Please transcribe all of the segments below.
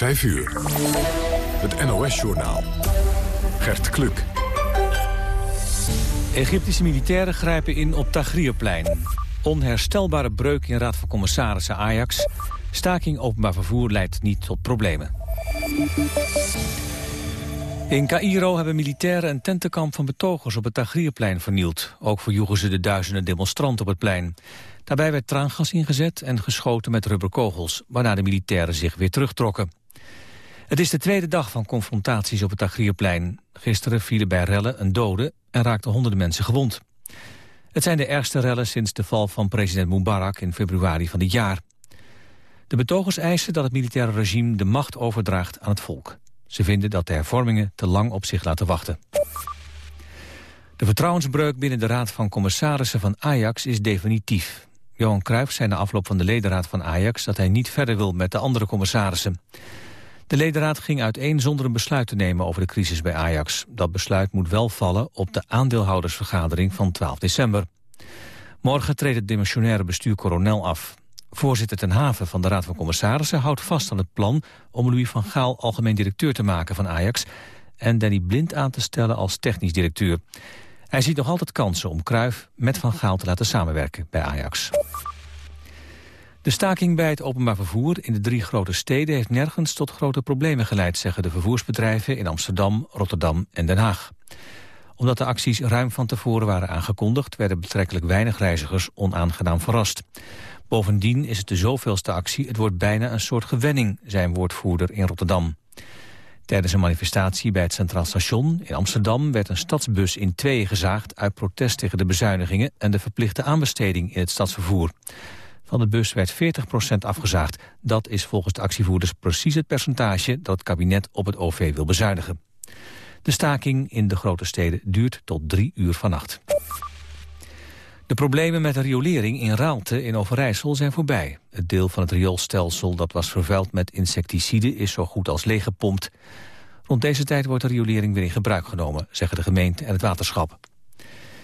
5 uur. Het NOS-journaal. Gert Kluk. Egyptische militairen grijpen in op Tahrirplein. Onherstelbare breuk in Raad van Commissarissen Ajax. Staking openbaar vervoer leidt niet tot problemen. In Cairo hebben militairen een tentenkamp van betogers op het Tahrirplein vernield. Ook verjoegen ze de duizenden demonstranten op het plein. Daarbij werd traangas ingezet en geschoten met rubberkogels... waarna de militairen zich weer terugtrokken. Het is de tweede dag van confrontaties op het Tagrierplein. Gisteren vielen bij rellen een dode en raakten honderden mensen gewond. Het zijn de ergste rellen sinds de val van president Mubarak in februari van dit jaar. De betogers eisen dat het militaire regime de macht overdraagt aan het volk. Ze vinden dat de hervormingen te lang op zich laten wachten. De vertrouwensbreuk binnen de Raad van Commissarissen van Ajax is definitief. Johan Cruijff zei na afloop van de ledenraad van Ajax... dat hij niet verder wil met de andere commissarissen. De ledenraad ging uiteen zonder een besluit te nemen over de crisis bij Ajax. Dat besluit moet wel vallen op de aandeelhoudersvergadering van 12 december. Morgen treedt het dimensionaire bestuur Coronel af. Voorzitter Ten Haven van de Raad van Commissarissen houdt vast aan het plan... om Louis van Gaal algemeen directeur te maken van Ajax... en Danny Blind aan te stellen als technisch directeur. Hij ziet nog altijd kansen om Cruijff met Van Gaal te laten samenwerken bij Ajax. De staking bij het openbaar vervoer in de drie grote steden... heeft nergens tot grote problemen geleid, zeggen de vervoersbedrijven... in Amsterdam, Rotterdam en Den Haag. Omdat de acties ruim van tevoren waren aangekondigd... werden betrekkelijk weinig reizigers onaangenaam verrast. Bovendien is het de zoveelste actie, het wordt bijna een soort gewenning... zei een woordvoerder in Rotterdam. Tijdens een manifestatie bij het Centraal Station in Amsterdam... werd een stadsbus in tweeën gezaagd uit protest tegen de bezuinigingen... en de verplichte aanbesteding in het stadsvervoer. Van de bus werd 40% afgezaagd. Dat is volgens de actievoerders precies het percentage... dat het kabinet op het OV wil bezuinigen. De staking in de grote steden duurt tot drie uur vannacht. De problemen met de riolering in Raalte in Overijssel zijn voorbij. Het deel van het rioolstelsel dat was vervuild met insecticiden... is zo goed als leeggepompt. Rond deze tijd wordt de riolering weer in gebruik genomen... zeggen de gemeente en het waterschap.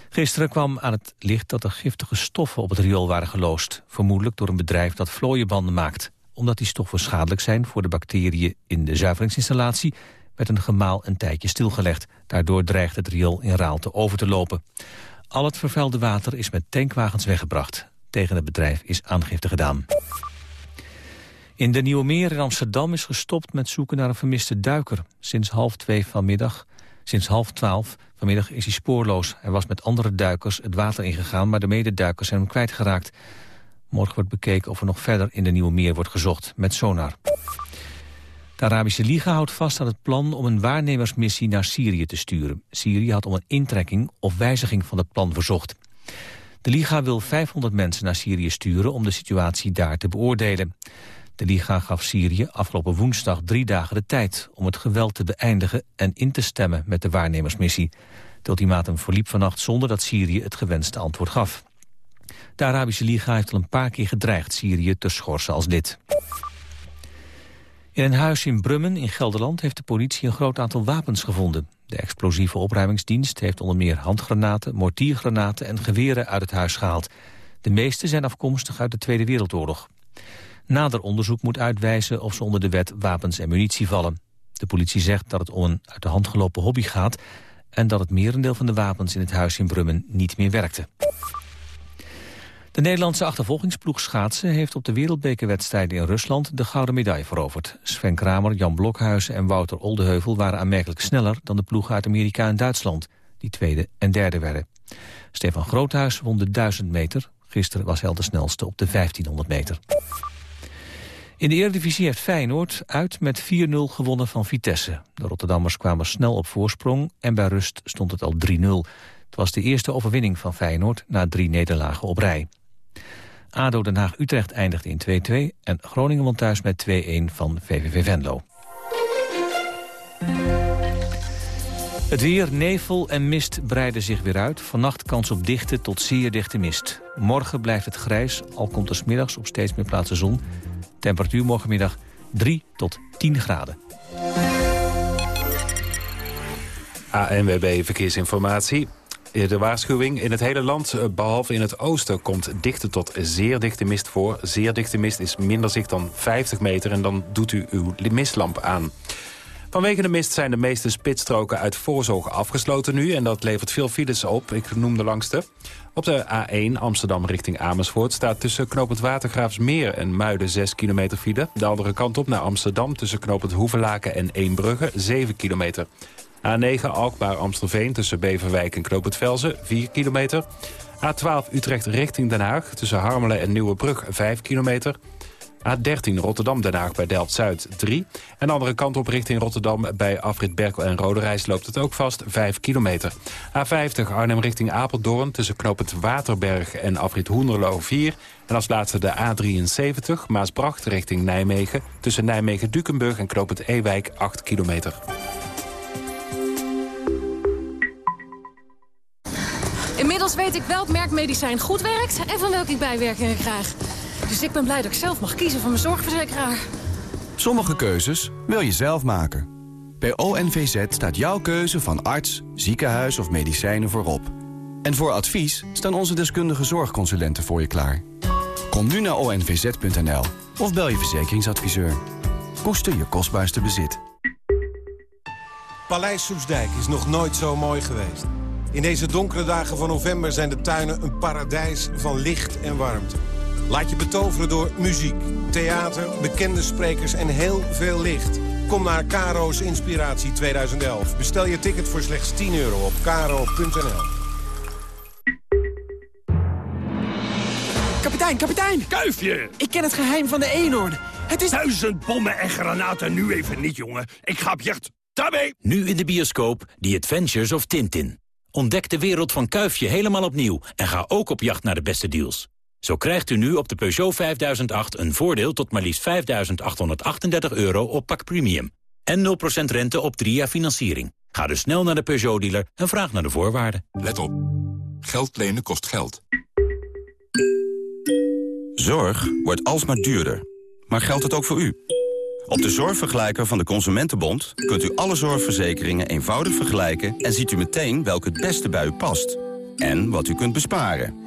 Gisteren kwam aan het licht dat er giftige stoffen op het riool waren geloosd. Vermoedelijk door een bedrijf dat vlooienbanden maakt. Omdat die stoffen schadelijk zijn voor de bacteriën in de zuiveringsinstallatie... werd een gemaal een tijdje stilgelegd. Daardoor dreigt het riool in Raalte over te lopen. Al het vervuilde water is met tankwagens weggebracht. Tegen het bedrijf is aangifte gedaan. In de Nieuwe Meer in Amsterdam is gestopt met zoeken naar een vermiste duiker. Sinds half twee vanmiddag, sinds half twaalf vanmiddag is hij spoorloos. Hij was met andere duikers het water ingegaan, maar de mededuikers zijn hem kwijtgeraakt. Morgen wordt bekeken of er nog verder in de Nieuwe Meer wordt gezocht met sonar. De Arabische Liga houdt vast aan het plan om een waarnemersmissie naar Syrië te sturen. Syrië had om een intrekking of wijziging van het plan verzocht. De Liga wil 500 mensen naar Syrië sturen om de situatie daar te beoordelen. De Liga gaf Syrië afgelopen woensdag drie dagen de tijd om het geweld te beëindigen en in te stemmen met de waarnemersmissie. Het ultimatum verliep vannacht zonder dat Syrië het gewenste antwoord gaf. De Arabische Liga heeft al een paar keer gedreigd Syrië te schorsen als lid. In een huis in Brummen in Gelderland heeft de politie een groot aantal wapens gevonden. De explosieve opruimingsdienst heeft onder meer handgranaten, mortiergranaten en geweren uit het huis gehaald. De meeste zijn afkomstig uit de Tweede Wereldoorlog. Nader onderzoek moet uitwijzen of ze onder de wet wapens en munitie vallen. De politie zegt dat het om een uit de hand gelopen hobby gaat... en dat het merendeel van de wapens in het huis in Brummen niet meer werkte. De Nederlandse achtervolgingsploeg schaatsen heeft op de wereldbekerwedstrijden in Rusland de gouden medaille veroverd. Sven Kramer, Jan Blokhuizen en Wouter Oldeheuvel waren aanmerkelijk sneller dan de ploegen uit Amerika en Duitsland, die tweede en derde werden. Stefan Groothuis won de 1000 meter. Gisteren was hij al de snelste op de 1500 meter. In de Eredivisie heeft Feyenoord uit met 4-0 gewonnen van Vitesse. De Rotterdammers kwamen snel op voorsprong en bij rust stond het al 3-0. Het was de eerste overwinning van Feyenoord na drie nederlagen op rij. ADO Den Haag-Utrecht eindigde in 2-2 en Groningen won thuis met 2-1 van VVV Venlo. Het weer, nevel en mist breiden zich weer uit. Vannacht kans op dichte tot zeer dichte mist. Morgen blijft het grijs, al komt er smiddags op steeds meer plaatsen zon. Temperatuur morgenmiddag 3 tot 10 graden. ANWB Verkeersinformatie. de waarschuwing. In het hele land, eh, behalve in het oosten, komt dichte tot zeer dichte mist voor. Zeer dichte mist is minder zicht dan 50 meter en dan doet u uw mistlamp aan. Vanwege de mist zijn de meeste spitsstroken uit voorzorg afgesloten nu... en dat levert veel files op. Ik noem de langste. Op de A1 Amsterdam richting Amersfoort staat tussen knooppunt Watergraafsmeer en Muiden 6 kilometer file. De andere kant op naar Amsterdam tussen knooppunt Hoevelaken en Eembrugge 7 kilometer. A9 Alkmaar-Amstelveen tussen Beverwijk en knooppunt Velzen 4 kilometer. A12 Utrecht richting Den Haag tussen Harmelen en Nieuwebrug 5 kilometer. A13 Rotterdam-Den Haag bij Delft-Zuid 3. En de andere kant op richting Rotterdam bij Afrit Berkel en Roderijs loopt het ook vast 5 kilometer. A50 Arnhem richting Apeldoorn tussen knooppunt Waterberg en Afrit Hoenderloo 4. En als laatste de A73 Maasbracht richting Nijmegen tussen Nijmegen-Dukenburg en knooppunt Ewijk 8 kilometer. Inmiddels weet ik welk merk medicijn goed werkt en van welke ik bijwerkingen krijg. Dus ik ben blij dat ik zelf mag kiezen voor mijn zorgverzekeraar. Sommige keuzes wil je zelf maken. Bij ONVZ staat jouw keuze van arts, ziekenhuis of medicijnen voorop. En voor advies staan onze deskundige zorgconsulenten voor je klaar. Kom nu naar onvz.nl of bel je verzekeringsadviseur. Koester je kostbaarste bezit. Paleis Soesdijk is nog nooit zo mooi geweest. In deze donkere dagen van november zijn de tuinen een paradijs van licht en warmte. Laat je betoveren door muziek, theater, bekende sprekers en heel veel licht. Kom naar Caro's Inspiratie 2011. Bestel je ticket voor slechts 10 euro op caro.nl. Kapitein, kapitein! Kuifje! Ik ken het geheim van de eenhoorn. Het is... Duizend bommen en granaten nu even niet, jongen. Ik ga op jacht. Daarmee! Nu in de bioscoop The Adventures of Tintin. Ontdek de wereld van Kuifje helemaal opnieuw en ga ook op jacht naar de beste deals. Zo krijgt u nu op de Peugeot 5008 een voordeel tot maar liefst 5.838 euro op pak premium. En 0% rente op 3 jaar financiering. Ga dus snel naar de Peugeot-dealer en vraag naar de voorwaarden. Let op. Geld lenen kost geld. Zorg wordt alsmaar duurder. Maar geldt het ook voor u? Op de zorgvergelijker van de Consumentenbond kunt u alle zorgverzekeringen eenvoudig vergelijken... en ziet u meteen welke het beste bij u past. En wat u kunt besparen.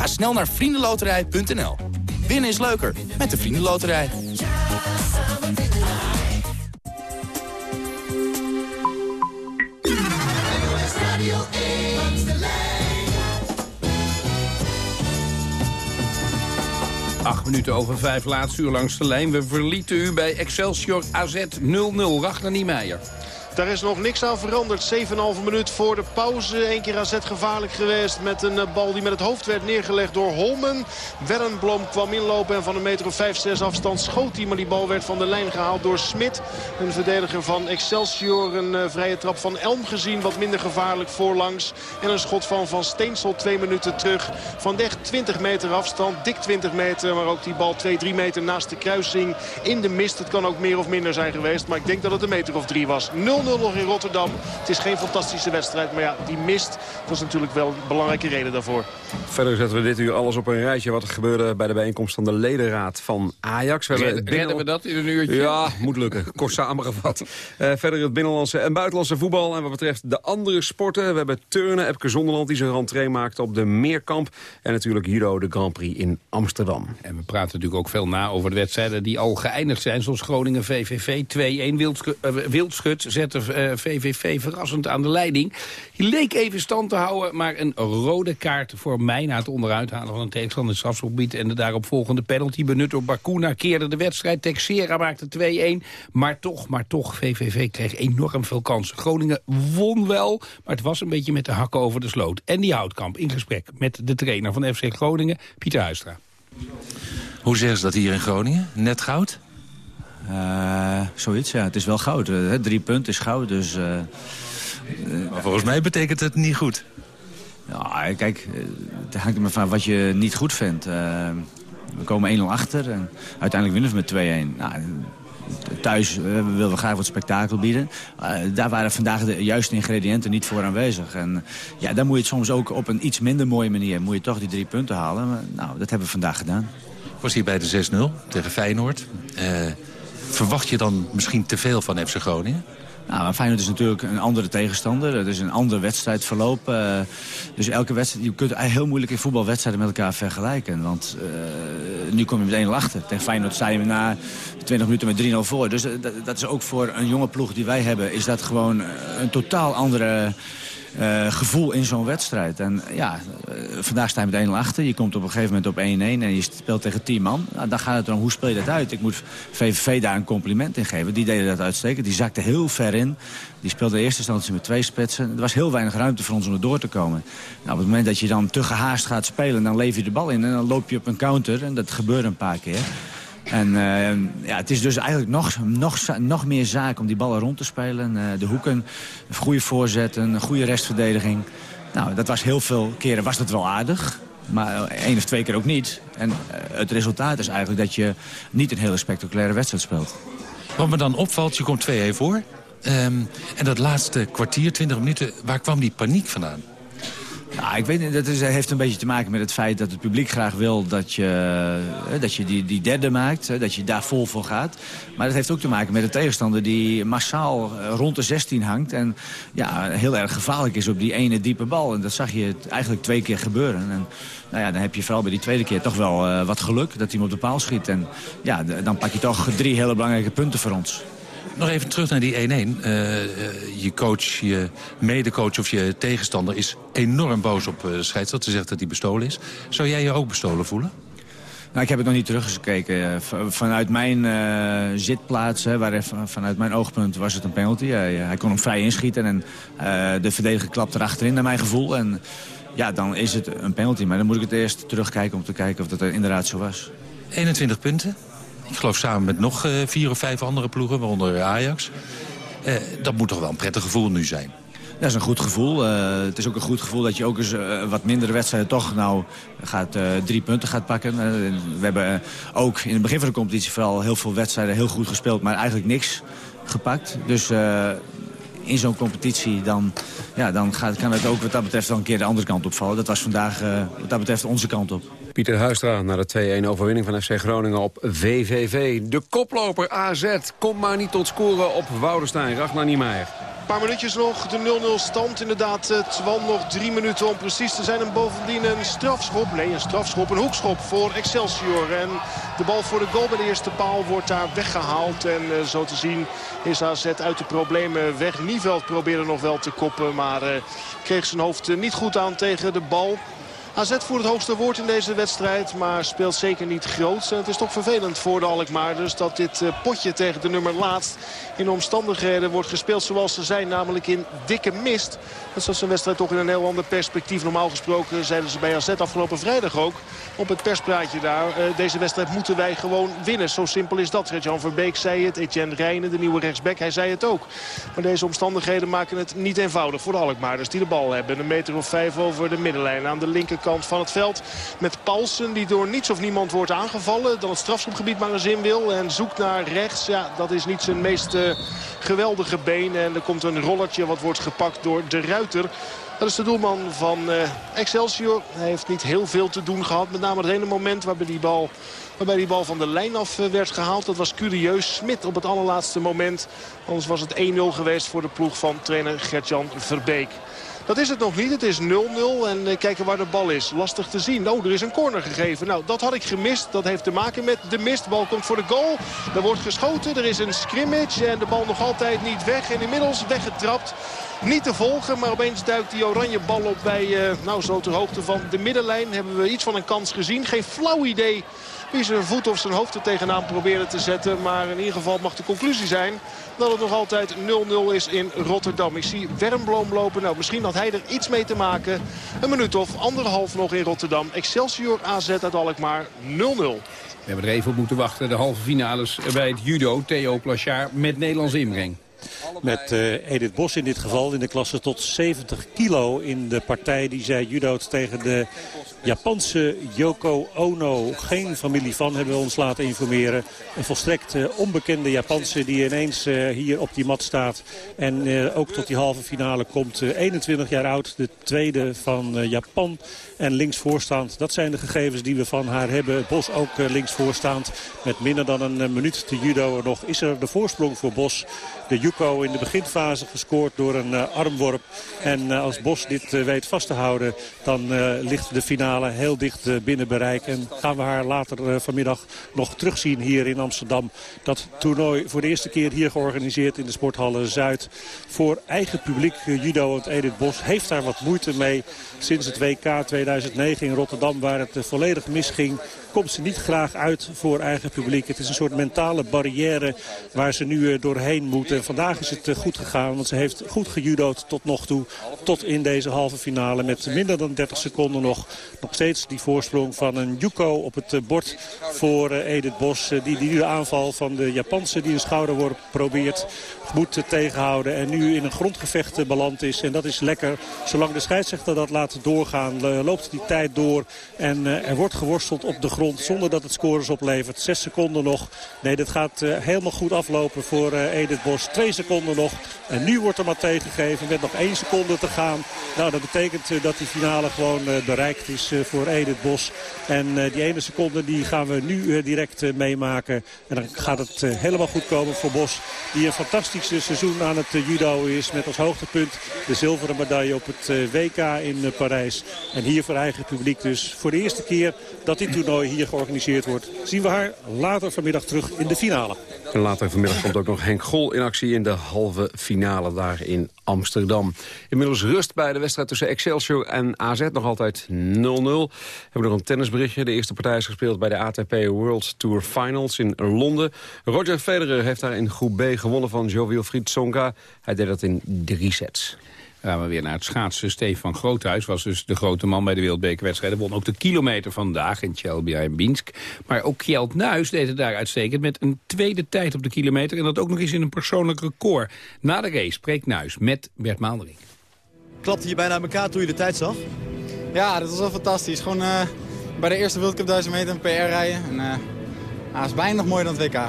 Ga snel naar vriendenloterij.nl. Winnen is leuker met de Vriendenloterij. Acht minuten over vijf, laatste uur langs de lijn. We verlieten u bij Excelsior AZ 0-0. Ragnar Niemeyer. Daar is nog niks aan veranderd. 7,5 minuut voor de pauze. Eén keer AZ gevaarlijk geweest met een eh, bal die met het hoofd werd neergelegd door Holmen. Werrenblom kwam inlopen en van een meter of 5, 6 afstand schoot hij. Maar die bal werd van de lijn gehaald door Smit. Een verdediger van Excelsior. Een uh, vrije trap van Elm gezien. Wat minder gevaarlijk voorlangs. En een schot van Van Steensel twee minuten terug. Van echt 20 meter afstand. Dik 20 meter. Maar ook die bal 2, 3 meter naast de kruising in de mist. Het kan ook meer of minder zijn geweest. Maar ik denk dat het een meter of 3 was. 0 nog in Rotterdam. Het is geen fantastische wedstrijd. Maar ja, die mist was natuurlijk wel een belangrijke reden daarvoor. Verder zetten we dit uur alles op een rijtje. Wat er gebeurde bij de bijeenkomst van de ledenraad van Ajax. We Red, redden we dat in een uurtje? Ja, moet lukken. Kort samengevat. Uh, verder het binnenlandse en buitenlandse voetbal. En wat betreft de andere sporten. We hebben turnen, Epke Zonderland die zijn rentree maakte op de Meerkamp. En natuurlijk Judo de Grand Prix in Amsterdam. En we praten natuurlijk ook veel na over de wedstrijden die al geëindigd zijn. Zoals Groningen VVV 2-1. Wildschut, uh, Wildschut zette VVV eh, verrassend aan de leiding. Hij leek even stand te houden, maar een rode kaart voor mij... na het onderuit halen van een tegenstander strafschopgebied... en de daaropvolgende penalty benut door Bakuna keerde de wedstrijd. Texera maakte 2-1, maar toch, maar toch, VVV kreeg enorm veel kansen. Groningen won wel, maar het was een beetje met de hakken over de sloot. En die Houtkamp in gesprek met de trainer van FC Groningen, Pieter Huistra. Hoe zeggen ze dat hier in Groningen? Net goud? Uh, zoiets, ja. Het is wel goud. Uh, drie punten is goud, dus... Uh, maar volgens mij betekent het niet goed. Ja, kijk, eh, het hangt er maar van wat je niet goed vindt. Uh, we komen 1-0 achter en uiteindelijk winnen we met 2-1. Nou, thuis uh, willen we graag wat spektakel bieden. Uh, daar waren vandaag de juiste ingrediënten niet voor aanwezig. En ja, dan moet je het soms ook op een iets minder mooie manier... moet je toch die drie punten halen. Maar, nou, dat hebben we vandaag gedaan. Was hier bij de 6-0 tegen Feyenoord. Verwacht je dan misschien te veel van FC Groningen? Nou, Feyenoord is natuurlijk een andere tegenstander. Het is een ander wedstrijdverloop. Uh, dus elke wedstrijd, je kunt heel moeilijk in voetbalwedstrijden met elkaar vergelijken. Want uh, nu kom je meteen achter. Tegen Feyenoord je na 20 minuten met 3-0 voor. Dus dat, dat, is ook voor een jonge ploeg die wij hebben... is dat gewoon een totaal andere uh, gevoel in zo'n wedstrijd. En ja, uh, vandaag sta je met 1-0 achter. Je komt op een gegeven moment op 1-1 en je speelt tegen 10 man. Nou, dan gaat het erom, hoe speel je dat uit? Ik moet VVV daar een compliment in geven. Die deden dat uitstekend. Die zakte heel ver in. Die speelde in eerste instantie met twee spitsen. Er was heel weinig ruimte voor ons om er door te komen. Nou, op het moment dat je dan te gehaast gaat spelen... dan lever je de bal in en dan loop je op een counter. En dat gebeurt een paar keer. En uh, ja, het is dus eigenlijk nog, nog, nog meer zaak om die ballen rond te spelen. Uh, de hoeken, goede voorzetten, een goede restverdediging. Nou, dat was heel veel keren was dat wel aardig. Maar één of twee keer ook niet. En uh, het resultaat is eigenlijk dat je niet een hele spectaculaire wedstrijd speelt. Wat me dan opvalt, je komt 2-1 voor. Um, en dat laatste kwartier, 20 minuten, waar kwam die paniek vandaan? Ja, ik weet niet, dat heeft een beetje te maken met het feit dat het publiek graag wil dat je, dat je die, die derde maakt, dat je daar vol voor gaat. Maar dat heeft ook te maken met de tegenstander die massaal rond de 16 hangt en ja, heel erg gevaarlijk is op die ene diepe bal. En dat zag je eigenlijk twee keer gebeuren. En, nou ja, dan heb je vooral bij die tweede keer toch wel uh, wat geluk dat hij hem op de paal schiet. En ja, dan pak je toch drie hele belangrijke punten voor ons. Nog even terug naar die 1-1. Uh, je coach, je medecoach of je tegenstander is enorm boos op uh, scheidsrechter. Ze zegt dat hij bestolen is. Zou jij je ook bestolen voelen? Nou, ik heb het nog niet teruggekeken. Vanuit mijn uh, zitplaats, hè, waar, vanuit mijn oogpunt, was het een penalty. Hij, hij kon hem vrij inschieten en uh, de verdediger klapt erachterin, naar mijn gevoel. En ja, dan is het een penalty. Maar dan moet ik het eerst terugkijken om te kijken of dat inderdaad zo was. 21 punten. Ik geloof samen met nog uh, vier of vijf andere ploegen, waaronder Ajax. Uh, dat moet toch wel een prettig gevoel nu zijn? Dat is een goed gevoel. Uh, het is ook een goed gevoel dat je ook eens wat mindere wedstrijden toch nou gaat, drie punten gaat pakken. we hebben ook in het begin van de competitie vooral heel veel wedstrijden heel goed gespeeld, maar eigenlijk niks gepakt. Dus in zo'n competitie dan, ja, dan gaat, kan het ook wat dat betreft wel een keer de andere kant opvallen. Dat was vandaag wat dat betreft onze kant op. Pieter Huistra naar de 2-1 overwinning van FC Groningen op VVV. De koploper AZ komt maar niet tot scoren op Woudenstein. Ragnar Niemeyer. Een paar minuutjes nog, de 0-0 stand. Inderdaad, Twan nog drie minuten om precies te zijn. En bovendien een strafschop, nee een strafschop, een hoekschop voor Excelsior. En de bal voor de goal bij de eerste paal wordt daar weggehaald. En uh, zo te zien is AZ uit de problemen weg. Nieveld probeerde nog wel te koppen, maar uh, kreeg zijn hoofd niet goed aan tegen de bal. AZ voert het hoogste woord in deze wedstrijd, maar speelt zeker niet groot. En het is toch vervelend voor de Alkmaarders dat dit potje tegen de nummer laatst in omstandigheden wordt gespeeld zoals ze zijn. Namelijk in dikke mist. Dat zat zijn wedstrijd toch in een heel ander perspectief. Normaal gesproken zeiden ze bij AZ afgelopen vrijdag ook op het perspraatje daar. Uh, deze wedstrijd moeten wij gewoon winnen. Zo simpel is dat. Jan Verbeek zei het. Etienne Rijnen, de nieuwe rechtsback, hij zei het ook. Maar deze omstandigheden maken het niet eenvoudig voor de Alkmaarders die de bal hebben. Een meter of vijf over de middenlijn aan de linkerkant van het veld. Met Paulsen die door niets of niemand wordt aangevallen. Dan het strafschopgebied maar eens in wil. En zoekt naar rechts. Ja, dat is niet zijn meest uh, geweldige been. En er komt een rollertje wat wordt gepakt door de Ruiter. Dat is de doelman van uh, Excelsior. Hij heeft niet heel veel te doen gehad. Met name het ene moment waarbij die bal, waarbij die bal van de lijn af uh, werd gehaald. Dat was curieus. Smit op het allerlaatste moment. Anders was het 1-0 geweest voor de ploeg van trainer Gertjan Verbeek. Dat is het nog niet. Het is 0-0. En uh, kijken waar de bal is. Lastig te zien. Oh, er is een corner gegeven. Nou, dat had ik gemist. Dat heeft te maken met de mist. Bal komt voor de goal. Er wordt geschoten. Er is een scrimmage. En de bal nog altijd niet weg. En inmiddels weggetrapt niet te volgen. Maar opeens duikt die oranje bal op bij, uh, nou zo ter hoogte van de middenlijn. Hebben we iets van een kans gezien. Geen flauw idee wie zijn voet of zijn hoofd er tegenaan probeerde te zetten. Maar in ieder geval mag de conclusie zijn dat het nog altijd 0-0 is in Rotterdam. Ik zie Wernbloem lopen. Nou, misschien had hij er iets mee te maken. Een minuut of anderhalf nog in Rotterdam. Excelsior AZ uit Alkmaar 0-0. We hebben er even op moeten wachten. De halve finales bij het judo. Theo Plachard met Nederlands inbreng. Met uh, Edith Bos in dit geval. In de klasse tot 70 kilo in de partij die zij judoot tegen de Japanse Yoko Ono. Geen familie van hebben we ons laten informeren. Een volstrekt uh, onbekende Japanse die ineens uh, hier op die mat staat. En ook tot die halve finale komt. 21 jaar oud, de tweede van Japan. En links voorstaand, dat zijn de gegevens die we van haar hebben. Bos ook links voorstaand. Met minder dan een minuut te judo nog is er de voorsprong voor Bos. De Yuko in de beginfase gescoord door een armworp. En als Bos dit weet vast te houden, dan ligt de finale heel dicht eh, binnen bereik. En gaan we haar later eh, vanmiddag nog terugzien hier in Amsterdam. Dat toernooi voor de eerste keer hier georganiseerd in de Sporthalle Zuid. Voor eigen publiek. Eh, judo en Edith Bos heeft daar wat moeite mee. Sinds het WK 2009 in Rotterdam waar het volledig misging komt ze niet graag uit voor eigen publiek. Het is een soort mentale barrière waar ze nu doorheen moet. En vandaag is het goed gegaan, want ze heeft goed gejudood tot nog toe. Tot in deze halve finale met minder dan 30 seconden nog. Nog steeds die voorsprong van een Yuko op het bord voor Edith Bos. Die, die de aanval van de Japanse die een schouderworp probeert moet tegenhouden. En nu in een grondgevecht beland is. En dat is lekker. Zolang de scheidsrechter dat laat doorgaan, loopt die tijd door. En er wordt geworsteld op de grond zonder dat het scores oplevert. Zes seconden nog. Nee, dat gaat helemaal goed aflopen voor Edith Bos. Twee seconden nog. En nu wordt er maar tegengegeven met nog één seconde te gaan. Nou, dat betekent dat die finale gewoon bereikt is voor Edith Bos. En die ene seconde die gaan we nu direct meemaken. En dan gaat het helemaal goed komen voor Bos. Die een fantastische seizoen aan het judo is. Met als hoogtepunt de zilveren medaille op het WK in Parijs. En hier voor eigen publiek dus voor de eerste keer dat dit toernooi hier georganiseerd wordt. Zien we haar later vanmiddag terug in de finale. En later vanmiddag komt ook nog Henk Gol in actie in de halve finale daar in Amsterdam. Inmiddels rust bij de wedstrijd tussen Excelsior en AZ. Nog altijd 0-0. Hebben we nog een tennisberichtje. De eerste partij is gespeeld bij de ATP World Tour Finals in Londen. Roger Federer heeft daar in groep B gewonnen van Jo-Wilfried Tsonga. Hij deed dat in drie sets. Gaan we weer naar het schaatsen. Stefan Groothuis was dus de grote man bij de wereldbekerwedstrijden. Won ook de kilometer vandaag in Chelyabinsk. Maar ook Kjeld Nuis deed het daar uitstekend met een tweede tijd op de kilometer. En dat ook nog eens in een persoonlijk record. Na de race spreekt Nuis met Bert Maandering. Klapte je bijna aan elkaar toen je de tijd zag? Ja, dat was wel fantastisch. Gewoon uh, bij de eerste World Cup 1000 meter een PR rijden. En, uh, ja, is bijna nog mooier dan het WK.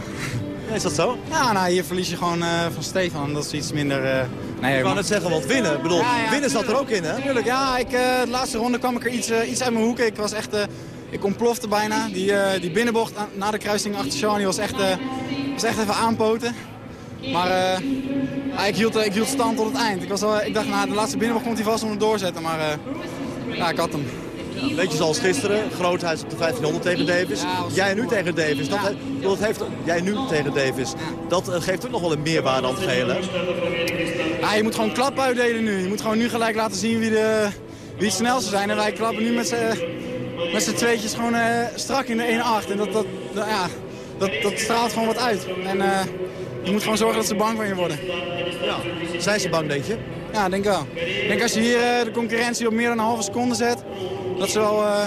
Is dat zo? Ja, nou, hier verlies je gewoon uh, van Stefan. Dat is iets minder... Uh, nee, ik wou net zeggen, want winnen. Ik bedoel, ja, ja, winnen zat er ook in, hè? Tuurlijk, ja. Ik, uh, de laatste ronde kwam ik er iets, iets uit mijn hoek. Ik was echt... ik ontplofte bijna. Die, die binnenbocht na de kruising achter Shani was echt, was echt even aanpoten. Maar ik, hield, ik hield stand tot het eind. Ik, was al, ik dacht, nou, de laatste binnenbocht komt hij vast om het doorzetten. Maar ja, ik had hem. Ja, beetje zoals gisteren, grootheid op de 1500 tegen Davis. jij nu tegen Davis. Dat, dat heeft, jij nu tegen Davis. Dat uh, geeft ook nog wel een meerwaarde aan het gehele. Ja, je moet gewoon klap uitdelen nu. Je moet gewoon nu gelijk laten zien wie, de, wie het snelste zijn. En wij klappen nu met z'n tweetjes gewoon uh, strak in de 1-8. En dat, dat, dat, ja, dat, dat straalt gewoon wat uit. En uh, je moet gewoon zorgen dat ze bang van je worden. Ja. Zijn ze bang, denk je? Ja, denk wel. Ik denk als je hier de concurrentie op meer dan een halve seconde zet dat ze wel uh,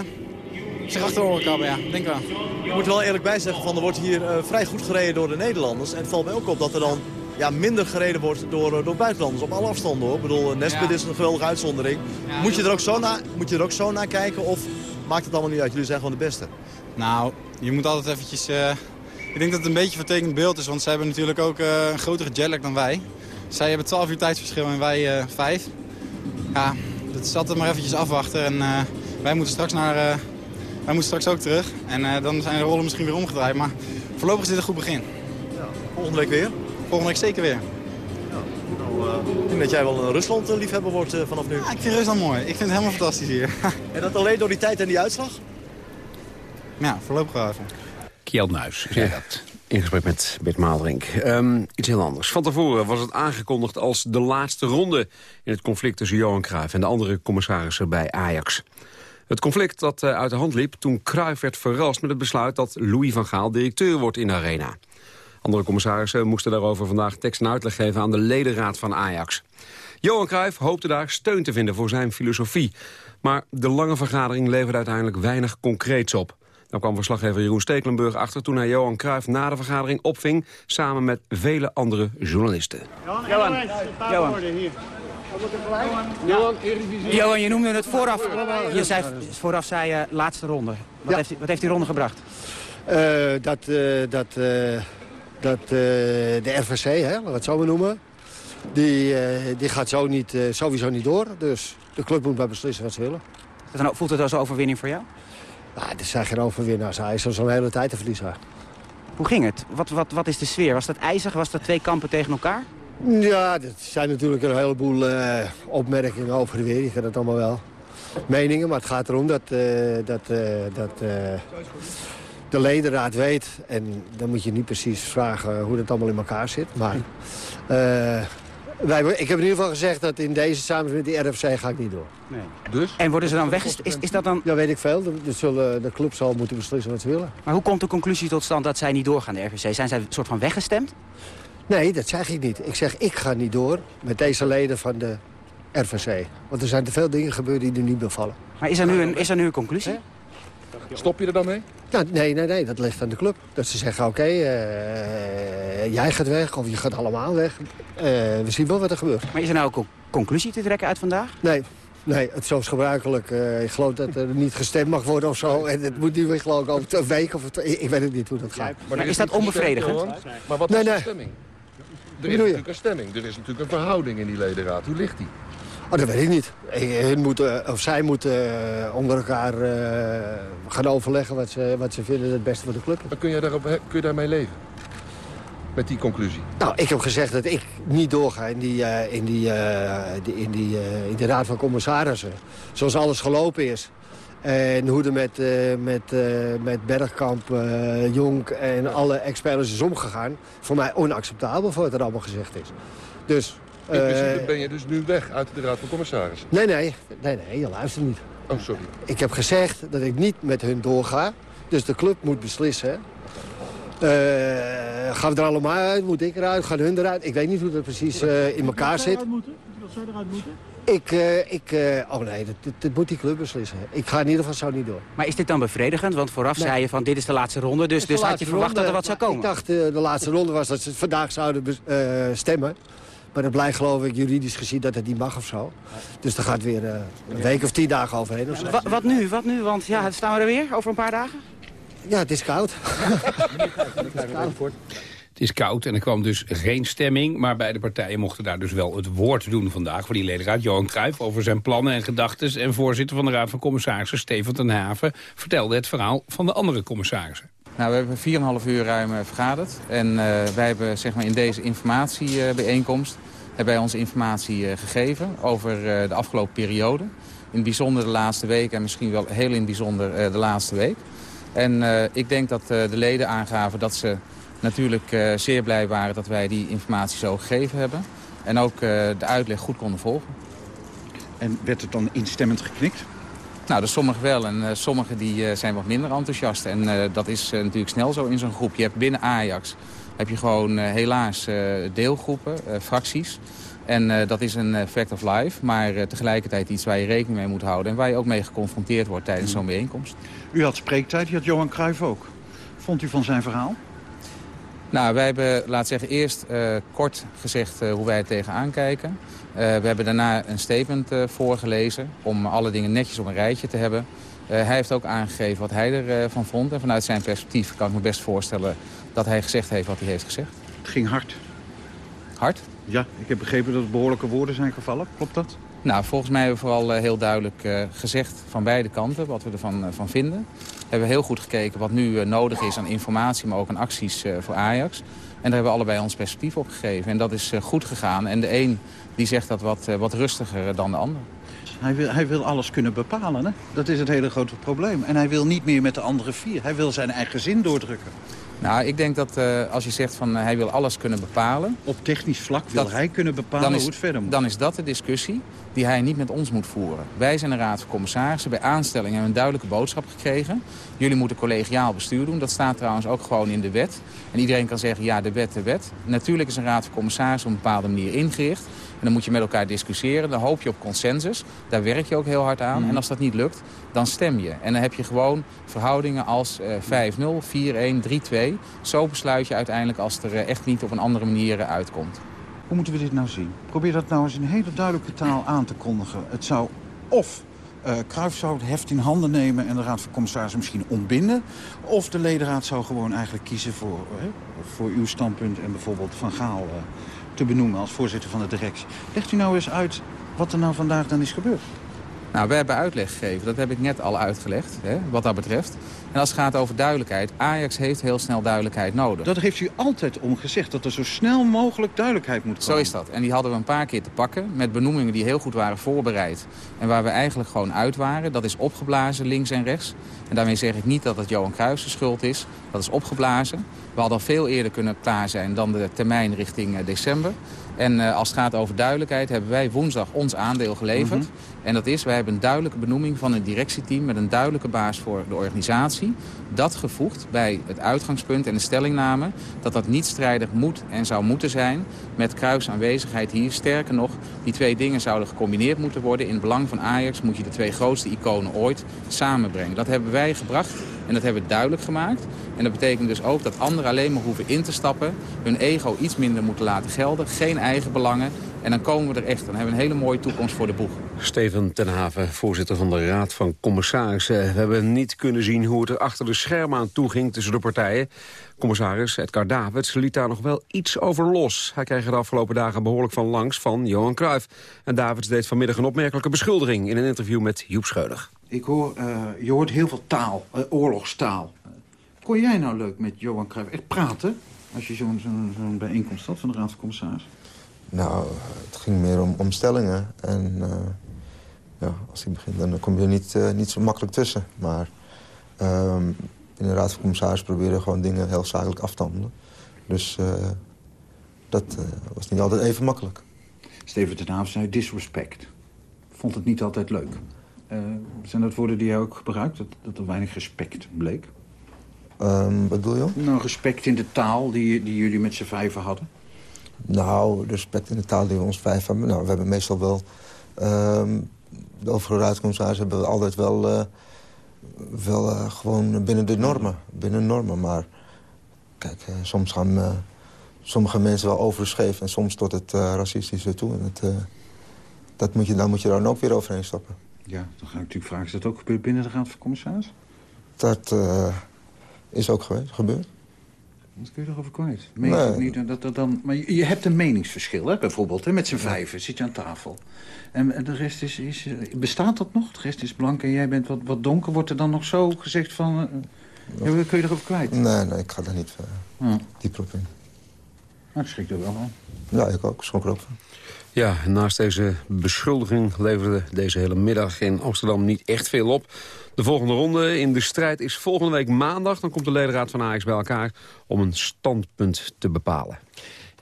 zich achter de oren krabben, ja. Denk wel. Ik moet wel eerlijk bij zeggen, van, er wordt hier uh, vrij goed gereden door de Nederlanders. En het valt mij ook op dat er dan ja, minder gereden wordt door, uh, door buitenlanders op alle afstanden. Hoor. Ik bedoel, Nesbitt ja. is een geweldige uitzondering. Ja, moet, je er ook zo naar, moet je er ook zo naar kijken of maakt het allemaal niet uit? Jullie zijn gewoon de beste. Nou, je moet altijd eventjes... ik denk dat het een beetje een vertekend beeld is, want zij hebben natuurlijk ook een grotere jetlag dan wij. Zij hebben 12 uur tijdsverschil en wij 5. Ja, dat is altijd maar eventjes afwachten en wij moeten straks, naar, uh, wij moeten straks ook terug. En uh, dan zijn de rollen misschien weer omgedraaid. Maar voorlopig is dit een goed begin. Ja, volgende week weer? Volgende week zeker weer. Ja, nou, uh, ik denk dat jij wel een Rusland-liefhebber wordt vanaf nu. Ja, ik vind Rusland mooi. Ik vind het helemaal fantastisch hier. en dat alleen door die tijd en die uitslag? Ja, voorlopig wel even. Kjeld Nuis, zei dat. In gesprek met Bert Maalderink. Um, iets heel anders. Van tevoren was het aangekondigd als de laatste ronde... in het conflict tussen Johan Cruijff en de andere commissarissen bij Ajax. Het conflict dat uh, uit de hand liep toen Cruijff werd verrast met het besluit... dat Louis van Gaal directeur wordt in de arena. Andere commissarissen moesten daarover vandaag tekst en uitleg geven... aan de ledenraad van Ajax. Johan Cruijff hoopte daar steun te vinden voor zijn filosofie. Maar de lange vergadering leverde uiteindelijk weinig concreets op. Dan kwam verslaggever Jeroen Stekelenburg achter toen hij Johan Cruijff na de vergadering opving... samen met vele andere journalisten. Johan, Johan. Johan, Johan, je noemde het vooraf. Je zei, vooraf zei je laatste ronde. Wat, Ja. heeft, wat heeft die ronde gebracht? Eh, dat eh, dat, eh, dat de RVC, hè, laten we het zo maar noemen... die, die gaat zo niet, sowieso niet door. Dus de club moet maar beslissen wat ze willen. Dan- Voelt het als een overwinning voor jou? Nou, er zijn geen overwinnaars. Hij is al zo'n hele tijd te verliezen. Hoe ging het? Wat, wat, wat is de sfeer? Was dat ijzig? Was dat twee kampen tegen elkaar? Ja, er zijn natuurlijk een heleboel eh, opmerkingen over de weer. Je kent het allemaal wel. Meningen, maar het gaat erom dat, eh, dat, eh, dat eh, de ledenraad weet... en dan moet je niet precies vragen hoe dat allemaal in elkaar zit. Maar eh, wij, ik heb in ieder geval gezegd dat in deze samen met die RFC ga ik niet door. Nee. Dus? En worden ze dan weggest... Is, is dat dan... Ja, weet ik veel. De, de, zullen, de club zal moeten beslissen wat ze willen. Maar hoe komt de conclusie tot stand dat zij niet doorgaan, de RVC? Zijn zij een soort van weggestemd? Nee, dat zeg ik niet. Ik zeg, ik ga niet door met deze leden van de RVC. Want er zijn te veel dingen gebeurd die er niet bevallen. Maar is er nu een, is er nu een conclusie? Stop je er dan mee? Nou, nee, nee, nee, dat ligt aan de club. Dat ze zeggen, oké, eh, jij gaat weg of je gaat allemaal weg. Eh, we zien wel wat er gebeurt. Maar is er nou ook een conclusie te trekken uit vandaag? Nee, nee het is zoals gebruikelijk. eh, ik geloof dat er niet gestemd mag worden of zo. En het moet nu weer geloof ik over een week of twee- ik weet het niet hoe dat gaat. Maar is dat onbevredigend? Maar wat Nee, is nee. de stemming? Er is natuurlijk een stemming. Er is natuurlijk een verhouding in die ledenraad. Hoe ligt die? Oh, dat weet ik niet. Eh, Hun moeten, of zij moeten eh, onder elkaar eh, gaan overleggen wat ze, wat ze vinden het beste voor de club. Maar kun je, daarop, kun je daarmee leven? Met die conclusie? Nou, ik heb gezegd dat ik niet doorga in die, eh, in die, eh, die- in die, eh, in de raad van commissarissen. Zoals alles gelopen is. En hoe er met, eh, met, eh, met Bergkamp, eh Jonk en alle ex-spelers is omgegaan. Voor mij onacceptabel voor wat er allemaal gezegd is. Dus... In principe ben je dus nu weg uit de raad van commissarissen. Nee, nee, nee, nee, je luistert niet. Oh, sorry. Ik heb gezegd dat ik niet met hun doorga. Dus de club moet beslissen. Eh, gaan we er allemaal uit? Moet ik eruit? Gaan hun eruit? Ik weet niet hoe dat precies eh, in elkaar zit. Dat zij eruit moeten? Ik, eh, ik, eh, oh nee, dat, dat, dat moet die club beslissen. Ik ga in ieder geval zo niet door. Maar is dit dan bevredigend? Want vooraf Nee. zei je van dit is de laatste ronde. Dus, dus had je verwacht dat er wat zou ronde. komen? Ik dacht eh, de laatste ronde was dat ze vandaag zouden eh, stemmen. Maar dat blijkt geloof ik juridisch gezien dat het niet mag of zo. Dus daar gaat weer eh, een week of tien dagen overheen of zo. Wa- wat nu? Wat nu? Want ja, staan we er weer over een paar dagen? Ja, het is koud. Het is koud en er kwam dus geen stemming. Maar beide partijen mochten daar dus wel het woord doen vandaag... voor die ledenraad Johan Cruijff over zijn plannen en gedachten. En voorzitter van de Raad van Commissarissen, Stefan ten Haven... vertelde het verhaal van de andere commissarissen. Nou, we hebben 4,5 uur ruim eh, vergaderd. En eh, wij hebben zeg maar, in deze informatiebijeenkomst hebben wij onze informatie eh, gegeven over de afgelopen periode. In het bijzonder de laatste week en misschien wel heel in het bijzonder de laatste week. En ik denk dat de leden aangaven dat ze natuurlijk eh, zeer blij waren dat wij die informatie zo gegeven hebben. En ook eh, de uitleg goed konden volgen. En werd het dan instemmend geknikt? Nou, de sommigen wel en eh, sommigen die, zijn wat minder enthousiast. En dat is natuurlijk snel zo in zo'n groep. Je hebt binnen Ajax heb je gewoon helaas deelgroepen, fracties. En dat is een fact of life, maar tegelijkertijd iets waar je rekening mee moet houden... en waar je ook mee geconfronteerd wordt tijdens zo'n bijeenkomst. U had spreektijd, u had Johan Cruijff ook. Vond u van zijn verhaal? Nou, wij hebben, laat zeggen, eerst eh, kort gezegd eh, hoe wij er tegenaan kijken. Eh, we hebben daarna een statement voorgelezen om alle dingen netjes op een rijtje te hebben. Hij heeft ook aangegeven wat hij ervan van vond. En vanuit zijn perspectief kan ik me best voorstellen dat hij gezegd heeft wat hij heeft gezegd. Het ging hard. Hard? Ja, ik heb begrepen dat er behoorlijke woorden zijn gevallen. Klopt dat? Nou, volgens mij hebben we vooral heel duidelijk gezegd van beide kanten wat we ervan van vinden. We hebben heel goed gekeken wat nu eh, nodig is aan informatie, maar ook aan acties eh, voor Ajax. En daar hebben we allebei ons perspectief op gegeven. En dat is eh, goed gegaan. En de een die zegt dat wat, wat rustiger dan de ander. Hij wil, hij wil alles kunnen bepalen, hè? Dat is het hele grote probleem. En hij wil niet meer met de andere vier. Hij wil zijn eigen zin doordrukken. Nou, ik denk dat uh, als je zegt van uh, hij wil alles kunnen bepalen... Op technisch vlak wil dat, hij kunnen bepalen is, hoe het verder moet. Dan is dat de discussie die hij niet met ons moet voeren. Wij zijn de Raad van Commissarissen. Bij aanstelling hebben we een duidelijke boodschap gekregen. Jullie moeten collegiaal bestuur doen. Dat staat trouwens ook gewoon in de wet. En iedereen kan zeggen, ja, de wet, de wet. Natuurlijk is een Raad van Commissarissen op een bepaalde manier ingericht. En dan moet je met elkaar discussiëren. Dan hoop je op consensus. Daar werk je ook heel hard aan. Mm. En als dat niet lukt, dan stem je. En dan heb je gewoon verhoudingen als uh, 5-0, 4-1, 3-2. Zo besluit je uiteindelijk als het er echt niet op een andere manier uitkomt. Hoe moeten we dit nou zien? Probeer dat nou eens in hele duidelijke taal aan te kondigen. Het zou of uh, Cruijff zou het heft in handen nemen en de Raad van Commissarissen misschien ontbinden. Of de ledenraad zou gewoon eigenlijk kiezen voor, uh, voor uw standpunt en bijvoorbeeld Van Gaal uh, te benoemen als voorzitter van de directie. Legt u nou eens uit wat er nou vandaag dan is gebeurd? Nou, we hebben uitleg gegeven. Dat heb ik net al uitgelegd, hè, wat dat betreft. En als het gaat over duidelijkheid, Ajax heeft heel snel duidelijkheid nodig. Dat heeft u altijd om gezegd, dat er zo snel mogelijk duidelijkheid moet komen. Zo is dat. En die hadden we een paar keer te pakken, met benoemingen die heel goed waren voorbereid. En waar we eigenlijk gewoon uit waren. Dat is opgeblazen, links en rechts. En daarmee zeg ik niet dat het Johan Cruijff's schuld is. Dat is opgeblazen. We hadden al veel eerder kunnen klaar zijn dan de termijn richting eh, december. En uh, als het gaat over duidelijkheid hebben wij woensdag ons aandeel geleverd. Mm -hmm. En dat is, wij hebben een duidelijke benoeming van een directieteam... met een duidelijke baas voor de organisatie. Dat gevoegd bij het uitgangspunt en de stellingname... dat dat niet strijdig moet en zou moeten zijn... met Kruis aanwezigheid hier. Sterker nog, die twee dingen zouden gecombineerd moeten worden. In het belang van Ajax moet je de twee grootste iconen ooit samenbrengen. Dat hebben wij gebracht en dat hebben we duidelijk gemaakt. En dat betekent dus ook dat anderen alleen maar hoeven in te stappen... hun ego iets minder moeten laten gelden, geen eigen belangen... En dan komen we er echt. Dan hebben we een hele mooie toekomst voor de boeg. Steven ten Haven, voorzitter van de Raad van Commissarissen. We hebben niet kunnen zien hoe het er achter de schermen aan toe ging tussen de partijen. Commissaris Edgar Davids liet daar nog wel iets over los. Hij kreeg er de afgelopen dagen behoorlijk van langs van Johan Cruijff. En Davids deed vanmiddag een opmerkelijke beschuldiging... in een interview met Joep Scheudig. Ik hoor, uh, je hoort heel veel taal, uh, oorlogstaal. Kon jij nou leuk met Johan Cruijff echt praten... als je zo'n zo zo bijeenkomst had van de Raad van Commissarissen? Nou, het ging meer om omstellingen. En uh, ja, als ik begin, dan kom je er niet, uh, niet zo makkelijk tussen. Maar um, in de Raad van Commissarissen proberen gewoon dingen heel zakelijk af te handelen. Dus uh, dat was niet altijd even makkelijk. Steven ten Haaf zei disrespect. Vond het niet altijd leuk. zijn dat woorden die jij ook gebruikt? Dat, dat er weinig respect bleek? Um, wat bedoel je? Nou, respect in de taal die, die jullie met z'n vijven hadden. Nou, respect in de taal die we ons vijf hebben. Nou, we hebben meestal wel... Um, de overige raadscommissaris hebben we altijd wel... Uh, wel uh, gewoon binnen de normen. Binnen normen, maar... Kijk, uh, soms gaan sommige mensen wel over de scheef... en soms tot het racistische toe. En het, dat moet je, daar moet je dan ook weer overheen stappen. Ja, dan ga ik natuurlijk vragen... is dat ook gebeurd binnen de Raad van Commissaris? Dat is ook geweest, gebeurd. Wat kun je erover kwijt? Nee. Niet, dat, dat dan, maar je, je, hebt een meningsverschil, hè, bijvoorbeeld. Hè, met z'n vijven zit je aan tafel. En, de rest is, is... Bestaat dat nog? De rest is blank en jij bent wat, wat donker. Wordt er dan nog zo gezegd van... Uh, kun je erover kwijt? Nee, nee, ik ga daar niet uh, ja. dieper op in. Maar het schrikt er wel van. Ja, ik ook. Schrok er ook van. Ja, naast deze beschuldiging leverde deze hele middag in Amsterdam niet echt veel op. De volgende ronde in de strijd is volgende week maandag. Dan komt de ledenraad van Ajax bij elkaar om een standpunt te bepalen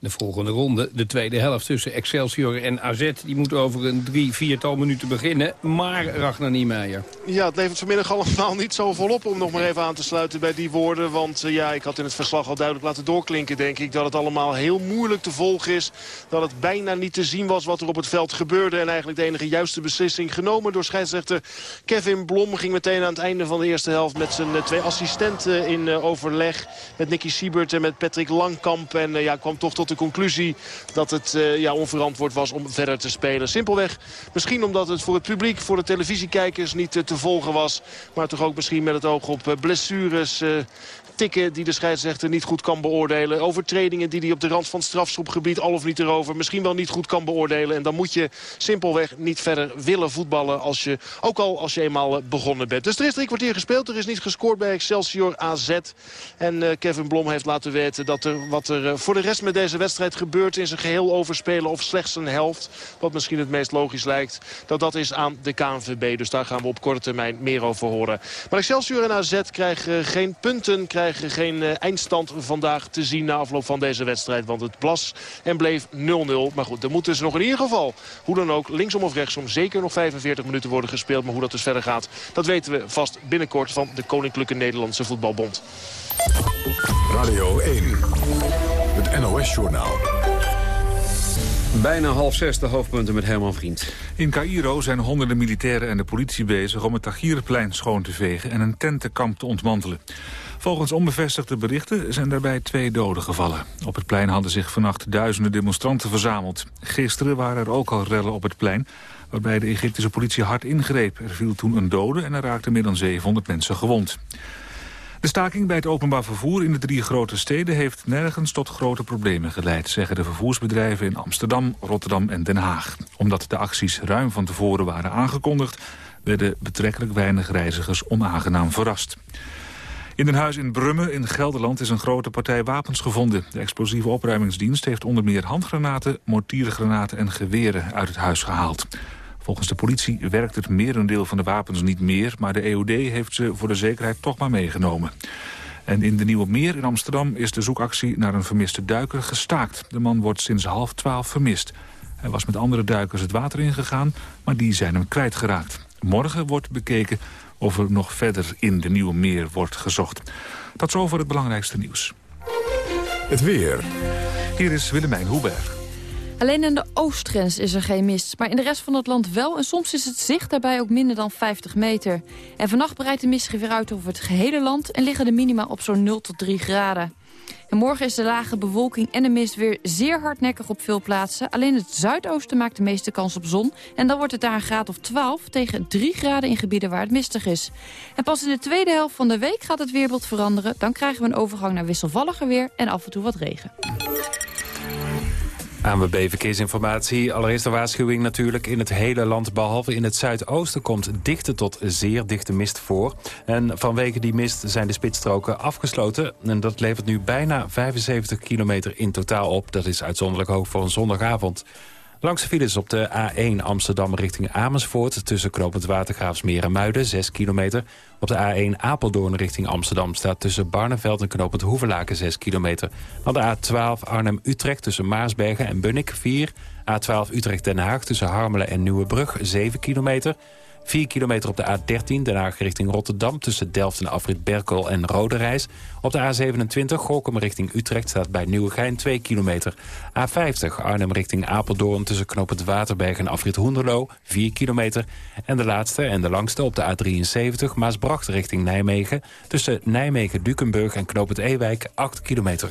de volgende ronde. De tweede helft tussen Excelsior en AZ. Die moet over een drie, viertal minuten beginnen. Maar Ragnar Niemeyer. Ja, het levert vanmiddag allemaal niet zo volop om nog maar even aan te sluiten bij die woorden. Want uh, ja, ik had in het verslag al duidelijk laten doorklinken, denk ik. Dat het allemaal heel moeilijk te volgen is. Dat het bijna niet te zien was wat er op het veld gebeurde. En eigenlijk de enige juiste beslissing genomen door scheidsrechter Kevin Blom. Ging meteen aan het einde van de eerste helft met zijn uh, twee assistenten in uh, overleg. Met Nicky Siebert en met Patrick Langkamp. En ja, kwam toch tot de conclusie dat het uh, ja, onverantwoord was om verder te spelen. Simpelweg misschien omdat het voor het publiek, voor de televisiekijkers niet uh, te volgen was. Maar toch ook misschien met het oog op uh, blessures, tikken die de scheidsrechter niet goed kan beoordelen. Overtredingen die hij op de rand van het strafschopgebied al of niet erover misschien wel niet goed kan beoordelen. En dan moet je simpelweg niet verder willen voetballen als je, ook al als je eenmaal begonnen bent. Dus er is drie kwartier gespeeld. Er is niet gescoord bij Excelsior AZ. En Kevin Blom heeft laten weten dat er wat er voor de rest met deze wedstrijd gebeurt in zijn geheel overspelen of slechts een helft. Wat misschien het meest logisch lijkt. Dat dat is aan de KNVB. Dus daar gaan we op korte termijn meer over horen. Maar Excelsior en AZ krijgen geen punten, geen eindstand vandaag te zien na afloop van deze wedstrijd. Want het blas en bleef 0-0. Maar goed, er moet dus nog in ieder geval, hoe dan ook, linksom of rechtsom, zeker nog 45 minuten worden gespeeld. Maar hoe dat dus verder gaat, dat weten we vast binnenkort van de Koninklijke Nederlandse Voetbalbond. Radio 1, het NOS-journaal. Bijna half zes de hoofdpunten met Herman Vriend. In Cairo zijn honderden militairen en de politie bezig om het Tahrirplein schoon te vegen en een tentenkamp te ontmantelen. Volgens onbevestigde berichten zijn daarbij twee doden gevallen. Op het plein hadden zich vannacht duizenden demonstranten verzameld. Gisteren waren er ook al rellen op het plein, waarbij de Egyptische politie hard ingreep. Er viel toen een dode en er raakten meer dan 700 mensen gewond. De staking bij het openbaar vervoer in de drie grote steden... heeft nergens tot grote problemen geleid... zeggen de vervoersbedrijven in Amsterdam, Rotterdam en Den Haag. Omdat de acties ruim van tevoren waren aangekondigd... werden betrekkelijk weinig reizigers onaangenaam verrast. In een huis in Brummen in Gelderland is een grote partij wapens gevonden. De explosieve opruimingsdienst heeft onder meer handgranaten, mortiergranaten en geweren uit het huis gehaald. Volgens de politie werkt het merendeel van de wapens niet meer... maar de EOD heeft ze voor de zekerheid toch maar meegenomen. En in de Nieuwe Meer in Amsterdam is de zoekactie naar een vermiste duiker gestaakt. De man wordt sinds half twaalf vermist. Hij was met andere duikers het water ingegaan, maar die zijn hem kwijtgeraakt. Morgen wordt bekeken of er nog verder in de Nieuwe Meer wordt gezocht. Tot zover het belangrijkste nieuws. Het weer. Hier is Willemijn Hoeberg. Alleen aan de oostgrens is er geen mist, maar in de rest van het land wel. En soms is het zicht daarbij ook minder dan 50 meter. En vannacht breidt de mist weer uit over het gehele land... en liggen de minima op zo'n 0 tot 3 graden. En morgen is de lage bewolking en de mist weer zeer hardnekkig op veel plaatsen. Alleen het zuidoosten maakt de meeste kans op zon. En dan wordt het daar een graad of 12 tegen 3 graden in gebieden waar het mistig is. En pas in de tweede helft van de week gaat het weerbeeld veranderen. Dan krijgen we een overgang naar wisselvalliger weer en af en toe wat regen. ANWB Verkeersinformatie. Allereerst een waarschuwing natuurlijk in het hele land... behalve in het zuidoosten komt dichte tot zeer dichte mist voor. En vanwege die mist zijn de spitsstroken afgesloten. En dat levert nu bijna 75 kilometer in totaal op. Dat is uitzonderlijk hoog voor een zondagavond. Langs de files op de A1 Amsterdam richting Amersfoort... tussen Knopend Watergraafsmeer en Muiden, 6 kilometer. Op de A1 Apeldoorn richting Amsterdam staat tussen Barneveld en Knopend Hoevelaken 6 kilometer. Dan de A12 Arnhem-Utrecht tussen Maarsbergen en Bunnik 4. A12 Utrecht-Den Haag tussen Harmelen en Nieuwebrug 7 kilometer. 4 kilometer op de A13, Den Haag richting Rotterdam... tussen Delft en Afrit Berkel en Roderijs. Op de A27, Gorkum richting Utrecht, staat bij Nieuwegein 2 kilometer. A50, Arnhem richting Apeldoorn tussen Knoop het Waterberg en Afrit Hoenderloo... 4 kilometer. En de laatste en de langste op de A73, Maasbracht richting Nijmegen... tussen Nijmegen, Dukenburg en Knoop het Ewijk, 8 kilometer.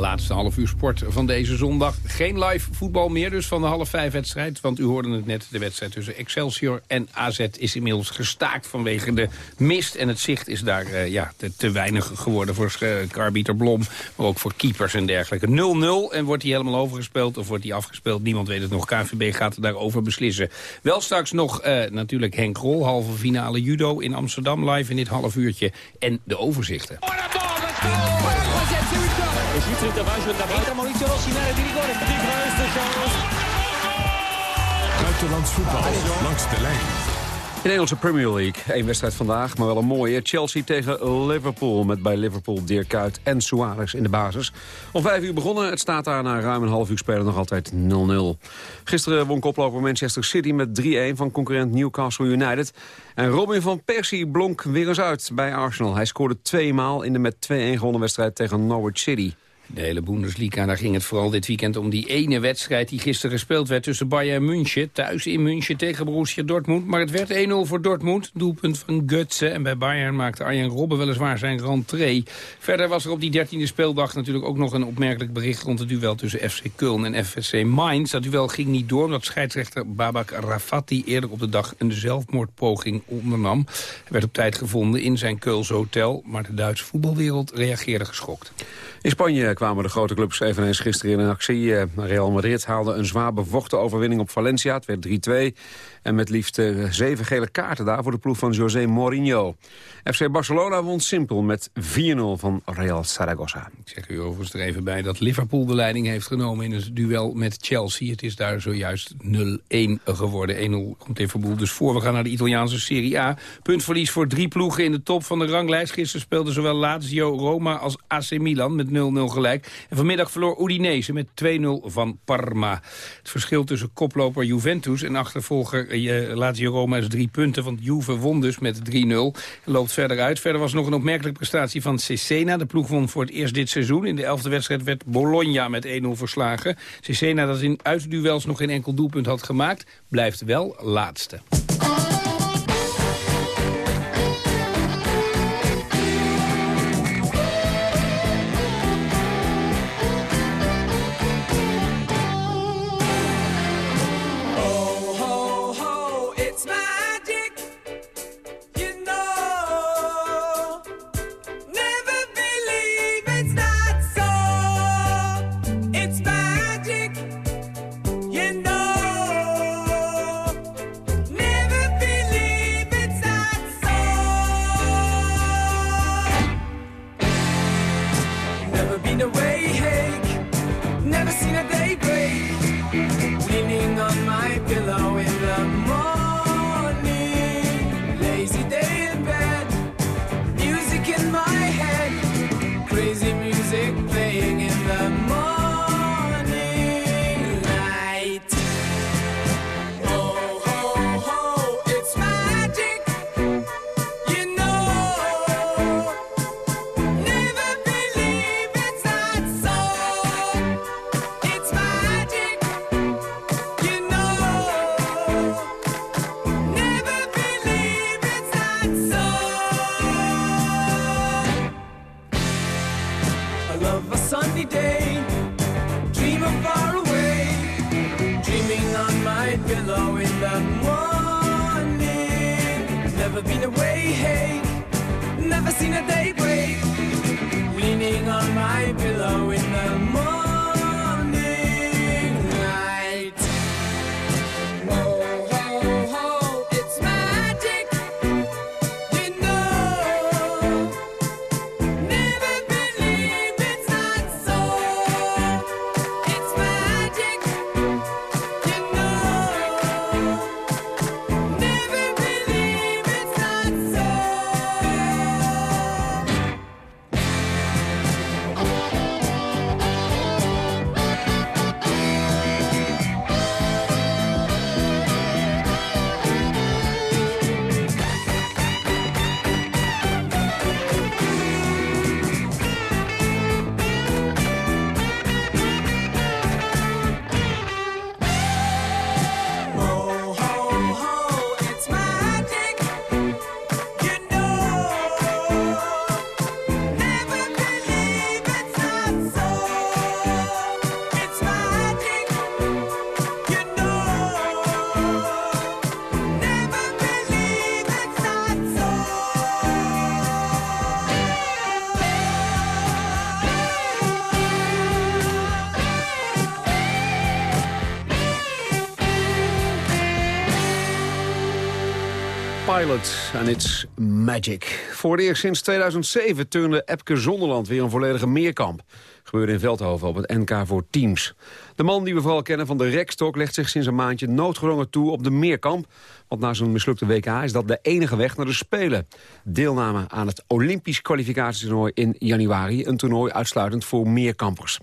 Laatste half uur sport van deze zondag. Geen live voetbal meer dus van de half vijf wedstrijd. Want u hoorde het net, de wedstrijd tussen Excelsior en AZ is inmiddels gestaakt vanwege de mist. En het zicht is daar uh, ja, te, weinig geworden voor arbiter Blom. Maar ook voor keepers en dergelijke. 0-0 en wordt hij helemaal overgespeeld of wordt hij afgespeeld? Niemand weet het nog. KNVB gaat daarover beslissen. Wel straks nog uh, natuurlijk Henk Rol, halve finale judo in Amsterdam live in dit half uurtje. En de overzichten. Mauricio Rossi naar de rigore. Buitenlands voetbal langs de lijn. In de Engelse Premier League. Eén wedstrijd vandaag, maar wel een mooie. Chelsea tegen Liverpool. Met bij Liverpool Dirk Kuyt en Suarez in de basis. Om vijf uur begonnen. Het staat daar na ruim een half uur spelen nog altijd 0-0. Gisteren won koploper Manchester City met 3-1 van concurrent Newcastle United. En Robin van Persie blonk weer eens uit bij Arsenal. Hij scoorde twee maal in de met 2-1 gewonnen wedstrijd tegen Norwich City. De hele Bundesliga, daar ging het vooral dit weekend om die ene wedstrijd... die gisteren gespeeld werd tussen Bayern en München. Thuis in München tegen Borussia Dortmund. Maar het werd 1-0 voor Dortmund. Doelpunt van Gutse. En bij Bayern maakte Arjen Robben weliswaar zijn rentree. Verder was er op die 13e speeldag natuurlijk ook nog een opmerkelijk bericht... rond het duel tussen FC Köln en FSC Mainz. Dat duel ging niet door omdat scheidsrechter Babak Rafati... eerder op de dag een zelfmoordpoging ondernam. Hij werd op tijd gevonden in zijn Keulse hotel... maar de Duitse voetbalwereld reageerde geschokt. In Spanje kwamen de grote clubs eveneens gisteren in actie. Eh, Real Madrid haalde een zwaar bevochten overwinning op Valencia. Het werd 3-2. En met liefst eh, zeven gele kaarten daar voor de ploeg van José Mourinho. FC Barcelona won simpel met 4-0 van Real Zaragoza. Ik zeg u overigens er even bij dat Liverpool de leiding heeft genomen... in het duel met Chelsea. Het is daar zojuist 0-1 geworden. 1-0 komt Liverpool dus voor. We gaan naar de Italiaanse Serie A. Puntverlies voor drie ploegen in de top van de ranglijst. Gisteren speelden zowel Lazio, Roma als AC Milan met 0-0 gelijk. En vanmiddag verloor Udinese met 2-0 van Parma. Het verschil tussen koploper Juventus en achtervolger eh, Lazio Roma is drie punten. Want Juve won dus met 3-0 en loopt verder uit. Verder was nog een opmerkelijke prestatie van Cesena. De ploeg won voor het eerst dit seizoen. In de elfde wedstrijd werd Bologna met 1-0 verslagen. Cesena dat in uitduels nog geen enkel doelpunt had gemaakt... blijft wel laatste. Pilot en It's Magic. Voor het eerst sinds 2007 turnde Epke Zonderland weer een volledige meerkamp. Gebeurde in Veldhoven op het NK voor teams. De man die we vooral kennen van de rekstok legt zich sinds een maandje noodgedwongen toe op de meerkamp. Want na zijn mislukte WK is dat de enige weg naar de Spelen. Deelname aan het Olympisch kwalificatietoernooi in januari. Een toernooi uitsluitend voor meerkampers.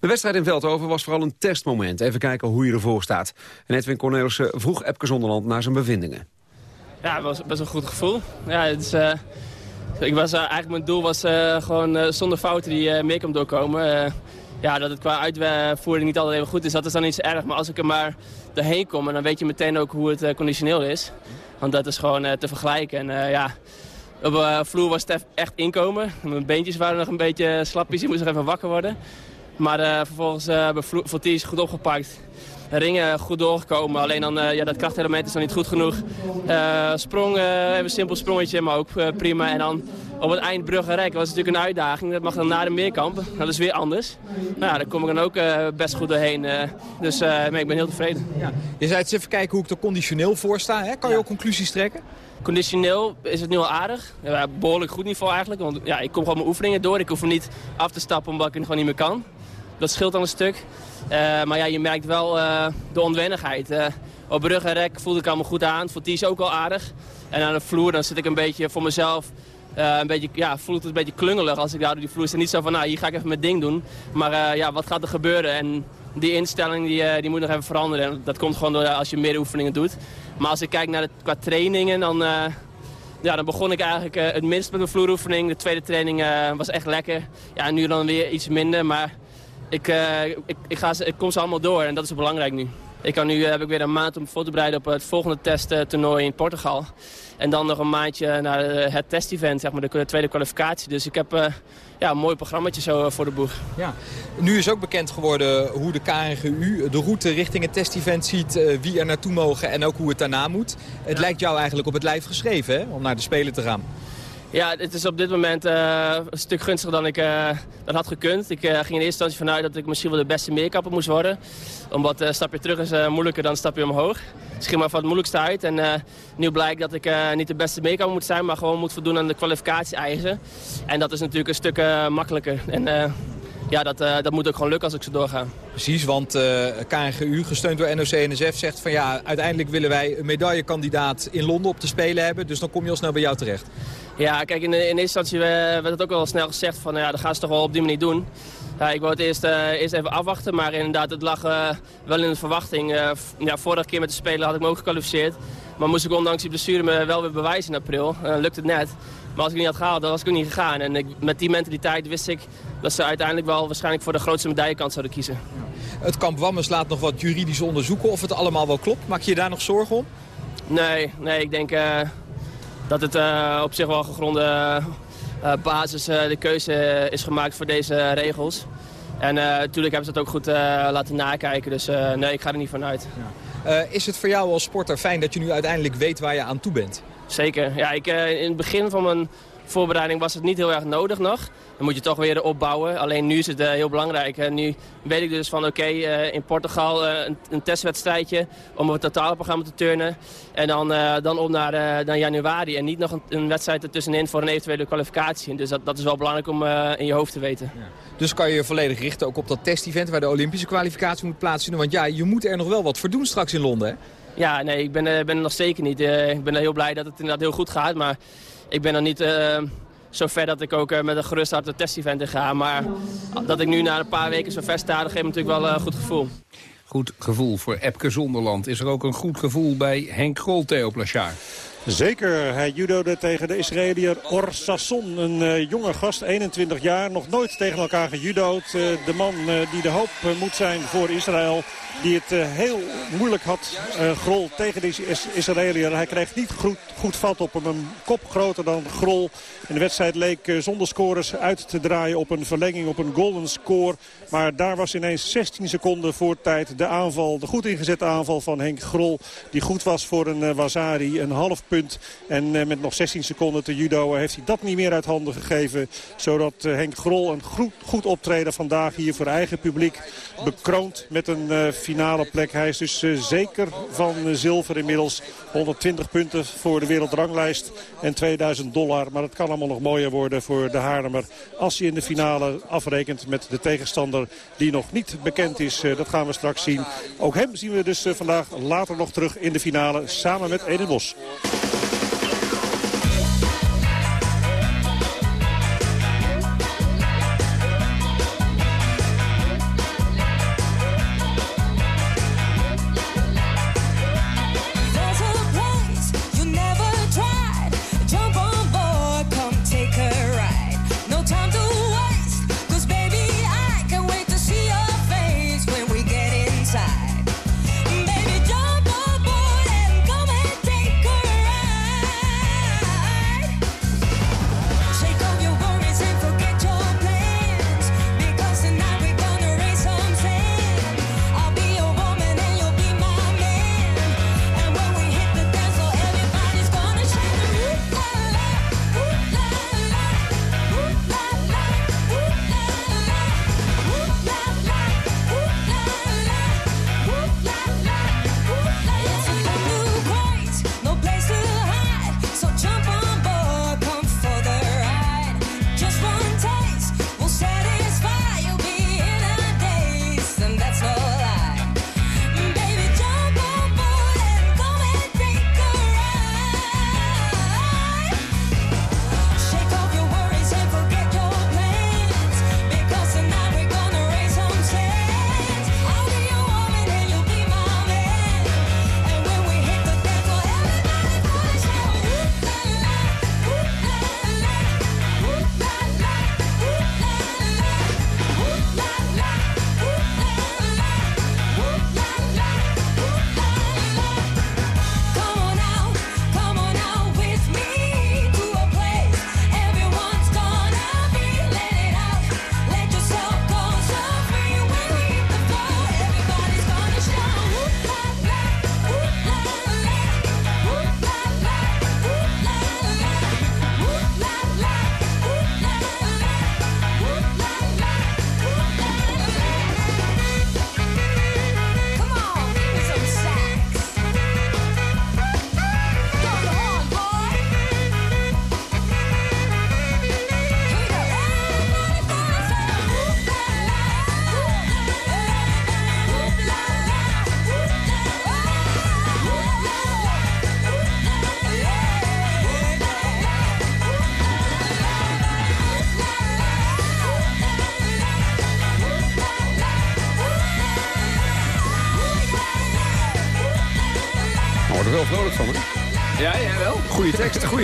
De wedstrijd in Veldhoven was vooral een testmoment. Even kijken hoe je ervoor staat. En Edwin Cornelissen vroeg Epke Zonderland naar zijn bevindingen. Ja, het was best een goed gevoel. Ja, het is, eh, ik was, eh, eigenlijk mijn doel was eh, gewoon zonder fouten die eh mee kan doorkomen. Ja, dat het qua uitvoering niet altijd even goed is, dat is dan niet zo erg. Maar als ik er maar doorheen kom, dan weet je meteen ook hoe het conditioneel is. Want dat is gewoon te vergelijken. En ja, op de vloer was het echt inkomen. Mijn beentjes waren nog een beetje slapjes, ik moest nog even wakker worden. Maar vervolgens hebben Vlo- Fortis goed opgepakt. Ringen goed doorgekomen, alleen dan eh, ja, dat krachtelement is dan niet goed genoeg. Eh, sprong, eh, even een simpel sprongetje, maar ook prima. En dan op het eind Brugge-Rek was natuurlijk een uitdaging. Dat mag dan na de meerkamp. Dat is weer anders. Nou daar kom ik dan ook uh, best goed doorheen. Uh, dus uh, ik ben heel tevreden. Ja. Je zei het eens even kijken hoe ik er conditioneel voor sta. Hè? Kan je ook conclusies trekken? Conditioneel is het nu al aardig. Ja, behoorlijk goed niveau eigenlijk. Want ja, ik kom gewoon mijn oefeningen door. Ik hoef er niet af te stappen omdat ik het gewoon niet meer kan. Dat scheelt dan een stuk. maar ja, je merkt wel de onwennigheid. op Brugge en Rek voelde ik allemaal goed aan. Voor is ook al aardig. En aan de vloer dan zit ik een beetje voor mezelf uh, een beetje, ja, voelt het een beetje klungelig als ik daar door die vloer sta. Niet zo van, nou, hier ga ik even mijn ding doen. Maar ja, wat gaat er gebeuren? En die instelling die, die moet nog even veranderen. En dat komt gewoon door als je meer oefeningen doet. Maar als ik kijk naar de, qua trainingen, dan, ja, dan begon ik eigenlijk het minst met mijn vloeroefening. De tweede training was echt lekker. Ja, nu dan weer iets minder, maar ik, ik, ik, ga, ik kom ze allemaal door en dat is belangrijk nu. Ik kan nu heb ik weer een maand om voor te bereiden op het volgende testtoernooi in Portugal. En dan nog een maandje naar het test-event, zeg maar, de tweede kwalificatie. Dus ik heb uh, ja, een mooi programma zo voor de boeg. Ja. Nu is ook bekend geworden hoe de KNGU de route richting het test-event ziet. Uh, wie er naartoe mogen en ook hoe het daarna moet. Het lijkt jou eigenlijk op het lijf geschreven hè, om naar de Spelen te gaan. Ja, het is op dit moment uh, een stuk gunstiger dan ik uh, had gekund. Ik uh, ging in eerste instantie vanuit dat ik misschien wel de beste meerkapper moest worden. Omdat een stapje terug is moeilijker dan een stapje omhoog. Ik ging maar van het moeilijkste uit. En nu blijkt dat ik niet de beste meerkapper moet zijn, maar gewoon moet voldoen aan de kwalificatie-eisen. En dat is natuurlijk een stuk makkelijker. En ja, dat, dat moet ook gewoon lukken als ik zo doorga. Precies, want KNGU, gesteund door NOC-NSF, zegt van ja, uiteindelijk willen wij een medaillekandidaat in Londen op de Spelen hebben. Dus dan kom je al snel bij jou terecht. Ja, kijk, in, in eerste instantie werd het ook wel snel gezegd van, ja, dat gaan ze toch wel op die manier doen. Ja, ik wou het eerst, uh, eerst even afwachten, maar inderdaad, het lag uh, wel in de verwachting. Uh, ja, vorige keer met de Spelen had ik me ook gekwalificeerd. Maar moest ik ondanks die blessure me wel weer bewijzen in april. Uh, lukt het net. Maar als ik niet had gehaald, dan was ik ook niet gegaan. En ik, met die mentaliteit wist ik dat ze uiteindelijk wel waarschijnlijk voor de grootste medaillekant zouden kiezen. Het kamp Wammes laat nog wat juridisch onderzoeken of het allemaal wel klopt. Maak je je daar nog zorgen om? Nee, nee ik denk dat het uh, op zich wel gegronde uh, basis uh, de keuze is gemaakt voor deze regels. En natuurlijk hebben ze het ook goed laten nakijken, dus nee, ik ga er niet van uit. Ja. is het voor jou als sporter fijn dat je nu uiteindelijk weet waar je aan toe bent? Zeker. Ja, ik, in het begin van mijn voorbereiding was het niet heel erg nodig nog. Dan moet je toch weer opbouwen. Alleen nu is het uh, heel belangrijk. En nu weet ik dus van oké, okay, uh, in Portugal uh, een, een, testwedstrijdje om het totaalprogramma te turnen. En dan, dan op naar, naar januari. En niet nog een, een, wedstrijd ertussenin voor een eventuele kwalificatie. Dus dat, dat is wel belangrijk om in je hoofd te weten. Ja. Dus kan je je volledig richten ook op dat testevent waar de Olympische kwalificatie moet plaatsvinden. Want ja, je moet er nog wel wat voor doen straks in Londen hè? Ja, nee, ik ben, ben er nog zeker niet. ik ben heel blij dat het inderdaad heel goed gaat. Maar ik ben er niet uh, zo ver dat ik ook uh, met een gerust hart het testevent ga. Maar dat ik nu na een paar weken zo ver sta, dat geeft me natuurlijk wel een goed gevoel. Goed gevoel voor Epke Zonderland. Is er ook een goed gevoel bij Henk Theo Plachard? Zeker, hij judode tegen de Israëliër Or Sasson. Een uh, jonge gast, 21 jaar, nog nooit tegen elkaar gejudood. Uh, de man uh, die de hoop moet zijn voor Israël. Die het heel moeilijk had, Grol, tegen deze Israëliër. Hij krijgt niet goed, goed vat op hem. Een kop groter dan Grol. En de wedstrijd leek zonder scores uit te draaien op een verlenging, op een golden score. Maar daar was ineens 16 seconden voor tijd de aanval. De goed ingezette aanval van Henk Grol. Die goed was voor een Wazari, een half punt en eh, met nog 16 seconden te judo heeft hij dat niet meer uit handen gegeven. Zodat eh, Henk Grol een goed, goed optreden vandaag hier voor eigen publiek bekroont met een eh, finale plek. Hij is dus zeker van zilver inmiddels. 120 punten voor de wereldranglijst en 2000 dollar. Maar het kan allemaal nog mooier worden voor de Haarlemmer. Als hij in de finale afrekent met de tegenstander die nog niet bekend is. dat gaan we straks zien. Ook hem zien we dus vandaag later nog terug in de finale samen met Eden Bos.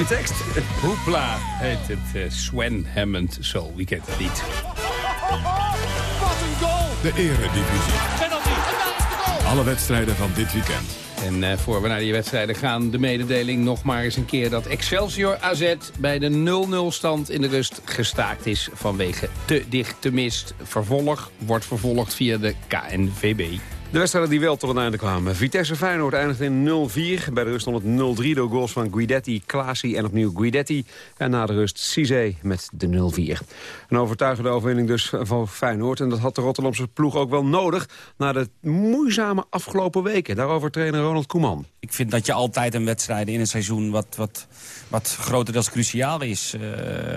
Tekst, goede tekst. Hoepla heet het uh, Sven Hammond Soul. Wie kent het niet? Wat een goal! De eredivisie. Penalty. En daar is de goal! Alle wedstrijden van dit weekend. En uh, voor we naar die wedstrijden gaan, de mededeling nog maar eens een keer... dat Excelsior AZ bij de 0-0 stand in de rust gestaakt is... vanwege te dichte mist. Vervolg wordt vervolgd via de KNVB. De wedstrijden die wel tot een einde kwamen. Vitesse Feyenoord eindigde in 0-4. Bij de rust stond het 0-3 door goals van Guidetti, Klaasie en opnieuw Guidetti. En na de rust Cizé met de 0-4. Een overtuigende overwinning dus van Feyenoord. En dat had de Rotterdamse ploeg ook wel nodig... na de moeizame afgelopen weken. Daarover trainer Ronald Koeman. Ik vind dat je altijd een wedstrijd in een seizoen wat, wat, wat grotendeels cruciaal is. Uh,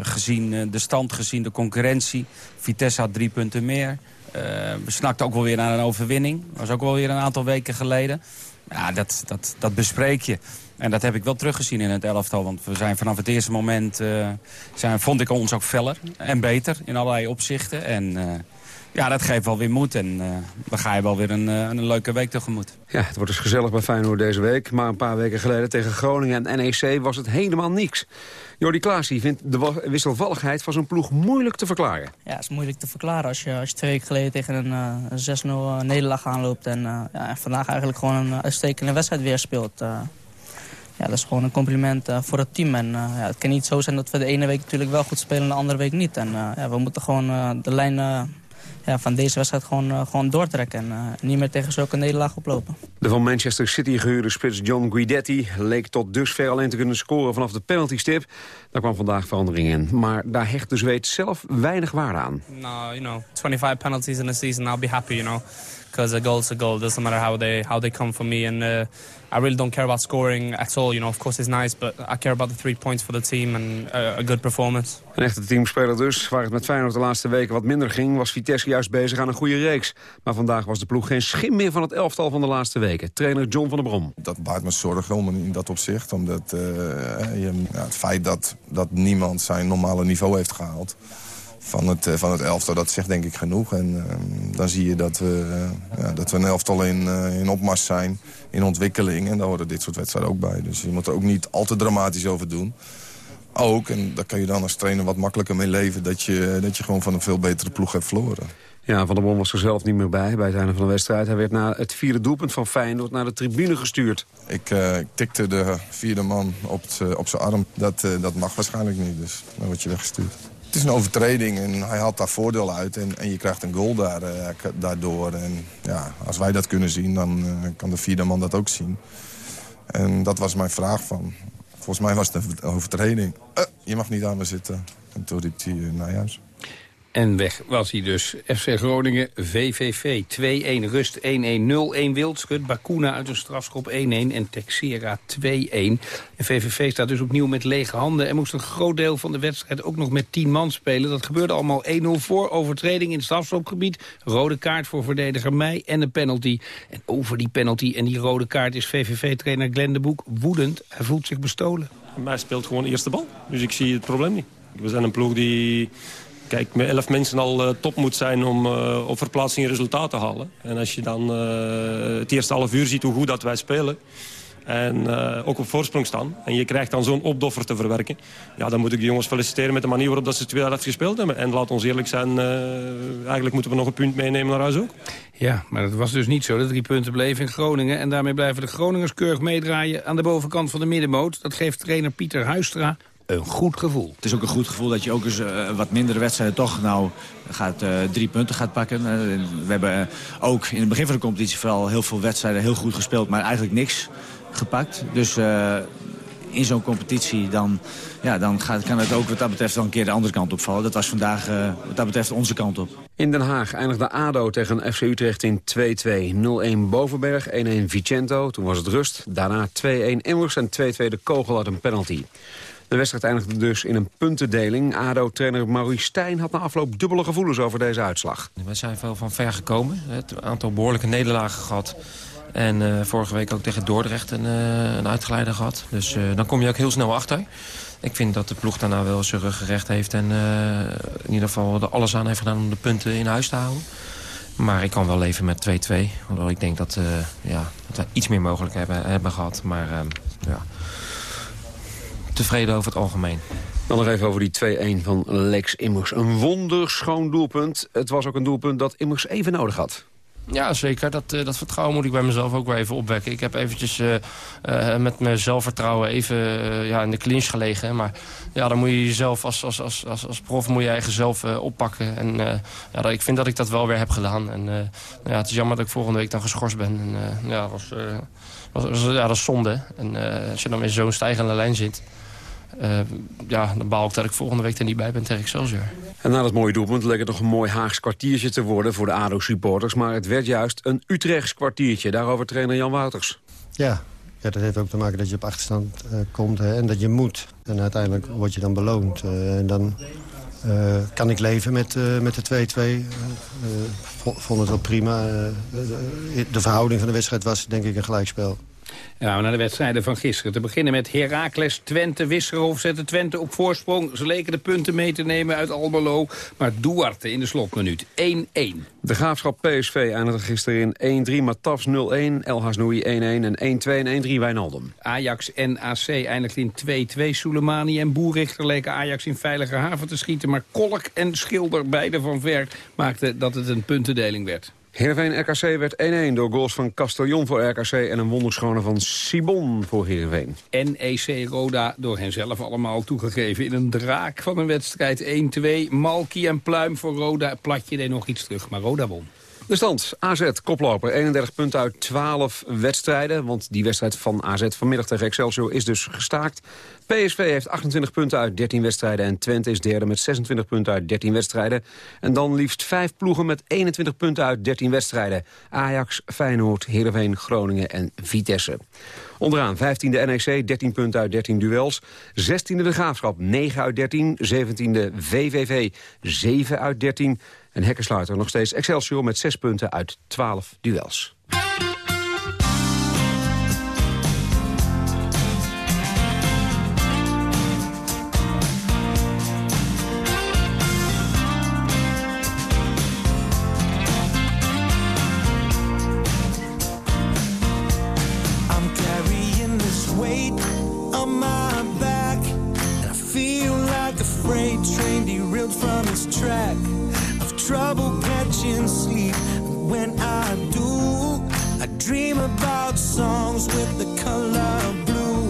gezien uh, de stand, gezien de concurrentie. Vitesse had drie punten meer. Uh, we snakten ook wel weer naar een overwinning. Was ook wel weer een aantal weken geleden. Ja, dat, dat, dat bespreek je. En dat heb ik wel teruggezien in het elftal. Want we zijn vanaf het eerste moment, uh, zijn, vond ik ons ook feller en beter in allerlei opzichten. En uh, ja, dat geeft wel weer moed. En uh, dan ga je wel weer een, een leuke week tegemoet. Ja, het wordt dus gezellig bij Feyenoord deze week. Maar een paar weken geleden tegen Groningen en NEC was het helemaal niks. Jordi Klaasie vindt de wisselvalligheid van zijn ploeg moeilijk te verklaren. Ja, het is moeilijk te verklaren als je, als je twee weken geleden tegen een, uh, een 6-0 nederlaag aanloopt. En uh, ja, vandaag eigenlijk gewoon een uitstekende wedstrijd weer speelt. Uh, ja, dat is gewoon een compliment voor het team. En ja, het kan niet zo zijn dat we de ene week natuurlijk wel goed spelen en de andere week niet. En ja, we moeten gewoon de lijn ja, van deze wedstrijd gewoon, uh, gewoon doortrekken. En uh, niet meer tegen zulke nederlaag oplopen. De van Manchester City gehuurde spits John Guidetti... leek tot dusver alleen te kunnen scoren vanaf de penaltystip. Daar kwam vandaag verandering in. Maar daar hecht de Zweed zelf weinig waarde aan. No, you know, 25 penalties in a season, I'll be happy, you know. Because a goal's a goal, doesn't matter how they, how they come for me. And uh, I really don't care about scoring at all. You know, of course it's nice, but I care about the three points for the team and uh, a good performance. Een echte teamspeler dus. Waar het met Feyenoord de laatste weken wat minder ging... was Vitesse juist bezig aan een goede reeks. Maar vandaag was de ploeg geen schim meer van het elftal van de laatste weken. Trainer John van der Brom. Dat baart me zorgen om in dat opzicht. Omdat uh, je, ja, het feit dat, dat niemand zijn normale niveau heeft gehaald van het, van het elftal. Dat zegt denk ik genoeg. En uh, dan zie je dat we, uh, ja, dat we een elftal in, uh, in opmars zijn, in ontwikkeling. En daar horen dit soort wedstrijden ook bij. Dus je moet er ook niet al te dramatisch over doen. Ook, en daar kan je dan als trainer wat makkelijker mee leven... dat je, dat je gewoon van een veel betere ploeg hebt verloren. Ja, Van der Bom was er zelf niet meer bij bij het einde van de wedstrijd. Hij werd na het vierde doelpunt van Feyenoord naar de tribune gestuurd. Ik, uh, ik tikte de vierde man op, op zijn arm. Dat, uh, dat mag waarschijnlijk niet, dus dan word je weggestuurd. Is een overtreding en hij haalt daar voordeel uit. En, en je krijgt een goal daar, uh, daardoor. En ja, als wij dat kunnen zien, dan uh, kan de vierde man dat ook zien. En dat was mijn vraag van... Volgens mij was het een overtreding. Uh, je mag niet aan me zitten. En toen riep hij naar huis. En weg was hij dus. FC Groningen, VVV 2-1, Rust 1-1, 0-1 Wildschut. Bakuna uit een strafschop 1-1 en Texera 2-1. En VVV staat dus opnieuw met lege handen... en moest een groot deel van de wedstrijd ook nog met 10 man spelen. Dat gebeurde allemaal 1-0 voor overtreding in het strafschopgebied. Rode kaart voor verdediger Meij en een penalty. En over die penalty en die rode kaart is VVV-trainer Glenn Boek woedend. Hij voelt zich bestolen. Mij speelt gewoon eerste bal, dus ik zie het probleem niet. We zijn een ploeg die kijk, met elf mensen al uh, top moet zijn om uh, op verplaatsing resultaat te halen. En als je dan uh, het eerste half uur ziet hoe goed dat wij spelen... en ook op voorsprong staan... en je krijgt dan zo'n opdoffer te verwerken... ja, dan moet ik de jongens feliciteren met de manier waarop dat ze twee helft gespeeld hebben. En laat ons eerlijk zijn, eigenlijk moeten we nog een punt meenemen naar huis ook. Ja, maar dat was dus niet zo. De drie punten bleven in Groningen. En daarmee blijven de Groningers keurig meedraaien aan de bovenkant van de middenmoot. Dat geeft trainer Pieter Huistra een goed gevoel. Het is ook een goed gevoel dat je ook eens uh, wat mindere wedstrijden toch nou gaat, uh, drie punten gaat pakken. Uh, we hebben ook in het begin van de competitie vooral heel veel wedstrijden heel goed gespeeld, maar eigenlijk niks gepakt. Dus in zo'n competitie dan, ja, dan gaat, kan het ook wat dat betreft wel een keer de andere kant opvallen. Dat was vandaag wat dat betreft onze kant op. In Den Haag eindigde ADO tegen FC Utrecht in 2-2. 0-1 Bovenberg, 1-1 Vicento. Toen was het rust. Daarna 2-1 Immers en 2-2 de Kogel had een penalty. De wedstrijd eindigde dus in een puntendeling. ADO-trainer Maurice Stijn had na afloop dubbele gevoelens over deze uitslag. We zijn veel van ver gekomen. Het aantal behoorlijke nederlagen gehad. En uh, vorige week ook tegen Dordrecht een, uh, een uitgeleider gehad. Dus uh, dan kom je ook heel snel achter. Ik vind dat de ploeg daarna wel zijn rug gerecht heeft. En in ieder geval er alles aan heeft gedaan om de punten in huis te houden. Maar ik kan wel leven met 2-2. Hoewel ik denk dat, eh, ja, we iets meer mogelijk hebben, hebben gehad. Maar ja, tevreden over het algemeen. Dan nog even over die 2-1 van Lex Immers. Een wonderschoon doelpunt. Het was ook een doelpunt dat Immers even nodig had. Ja, zeker. Dat, eh, dat vertrouwen moet ik bij mezelf ook weer even opwekken. Ik heb eventjes eh, eh, met mijn zelfvertrouwen even ja, in de clinch gelegen. Maar ja, dan moet je jezelf als, als, als, als, als prof moet je eigen zelf oppakken. En ja, dat, ik vind dat ik dat wel weer heb gedaan. En ja, het is jammer dat ik volgende week dan geschorst ben. En, ja, was, was, was, ja, dat is zonde. En als je dan in zo'n stijgende lijn zit... Uh, ja, dan baal ik dat ik volgende week er niet bij ben tegen Excelsior. En na dat mooie doelpunt leek het nog een mooi Haags kwartiertje te worden voor de ADO-supporters. Maar het werd juist een Utrechts kwartiertje. Daarover trainer Jan Wouters. Ja, ja dat heeft ook te maken dat je op achterstand uh, komt hè, en dat je moet. En uiteindelijk word je dan beloond. Uh, en dan kan ik leven met, met de 2-2. vond het wel prima. de verhouding van de wedstrijd was denk ik een gelijkspel. Ja, we naar de wedstrijden van gisteren. Te beginnen met Heracles, Twente, Wisserhof zette Twente op voorsprong. Ze leken de punten mee te nemen uit Almelo. Maar Duarte in de slotminuut 1-1. De Graafschap PSV eindigde gisteren in 1-3, Matafs 0-1, El Hasnoui 1-1 en 1-2 en 1-3 Wijnaldum. Ajax en AC eindigde in 2-2. Soleimani en Boerichter leken Ajax in veilige haven te schieten. Maar Kolk en Schilder, beide van ver, maakten dat het een puntendeling werd. Heerenveen RKC werd 1-1 door goals van Castellon voor RKC... en een wonderschone van Sibon voor Heerenveen. NEC Roda door henzelf allemaal toegegeven in een draak van een wedstrijd 1-2. Malky en Pluim voor Roda. Platje deed nog iets terug, maar Roda won. De stand, AZ, koploper, 31 punten uit 12 wedstrijden. Want die wedstrijd van AZ vanmiddag tegen Excelsior is dus gestaakt. PSV heeft 28 punten uit 13 wedstrijden. En Twente is derde met 26 punten uit 13 wedstrijden. En dan liefst vijf ploegen met 21 punten uit 13 wedstrijden. Ajax, Feyenoord, Heerenveen, Groningen en Vitesse. Onderaan 15e NEC, 13 punten uit 13 duels. 16e De Graafschap, 9 uit 13. 17e VVV, 7 uit 13. En hekkensluiter nog steeds Excelsior met 6 punten uit 12 duels. About songs with the color blue.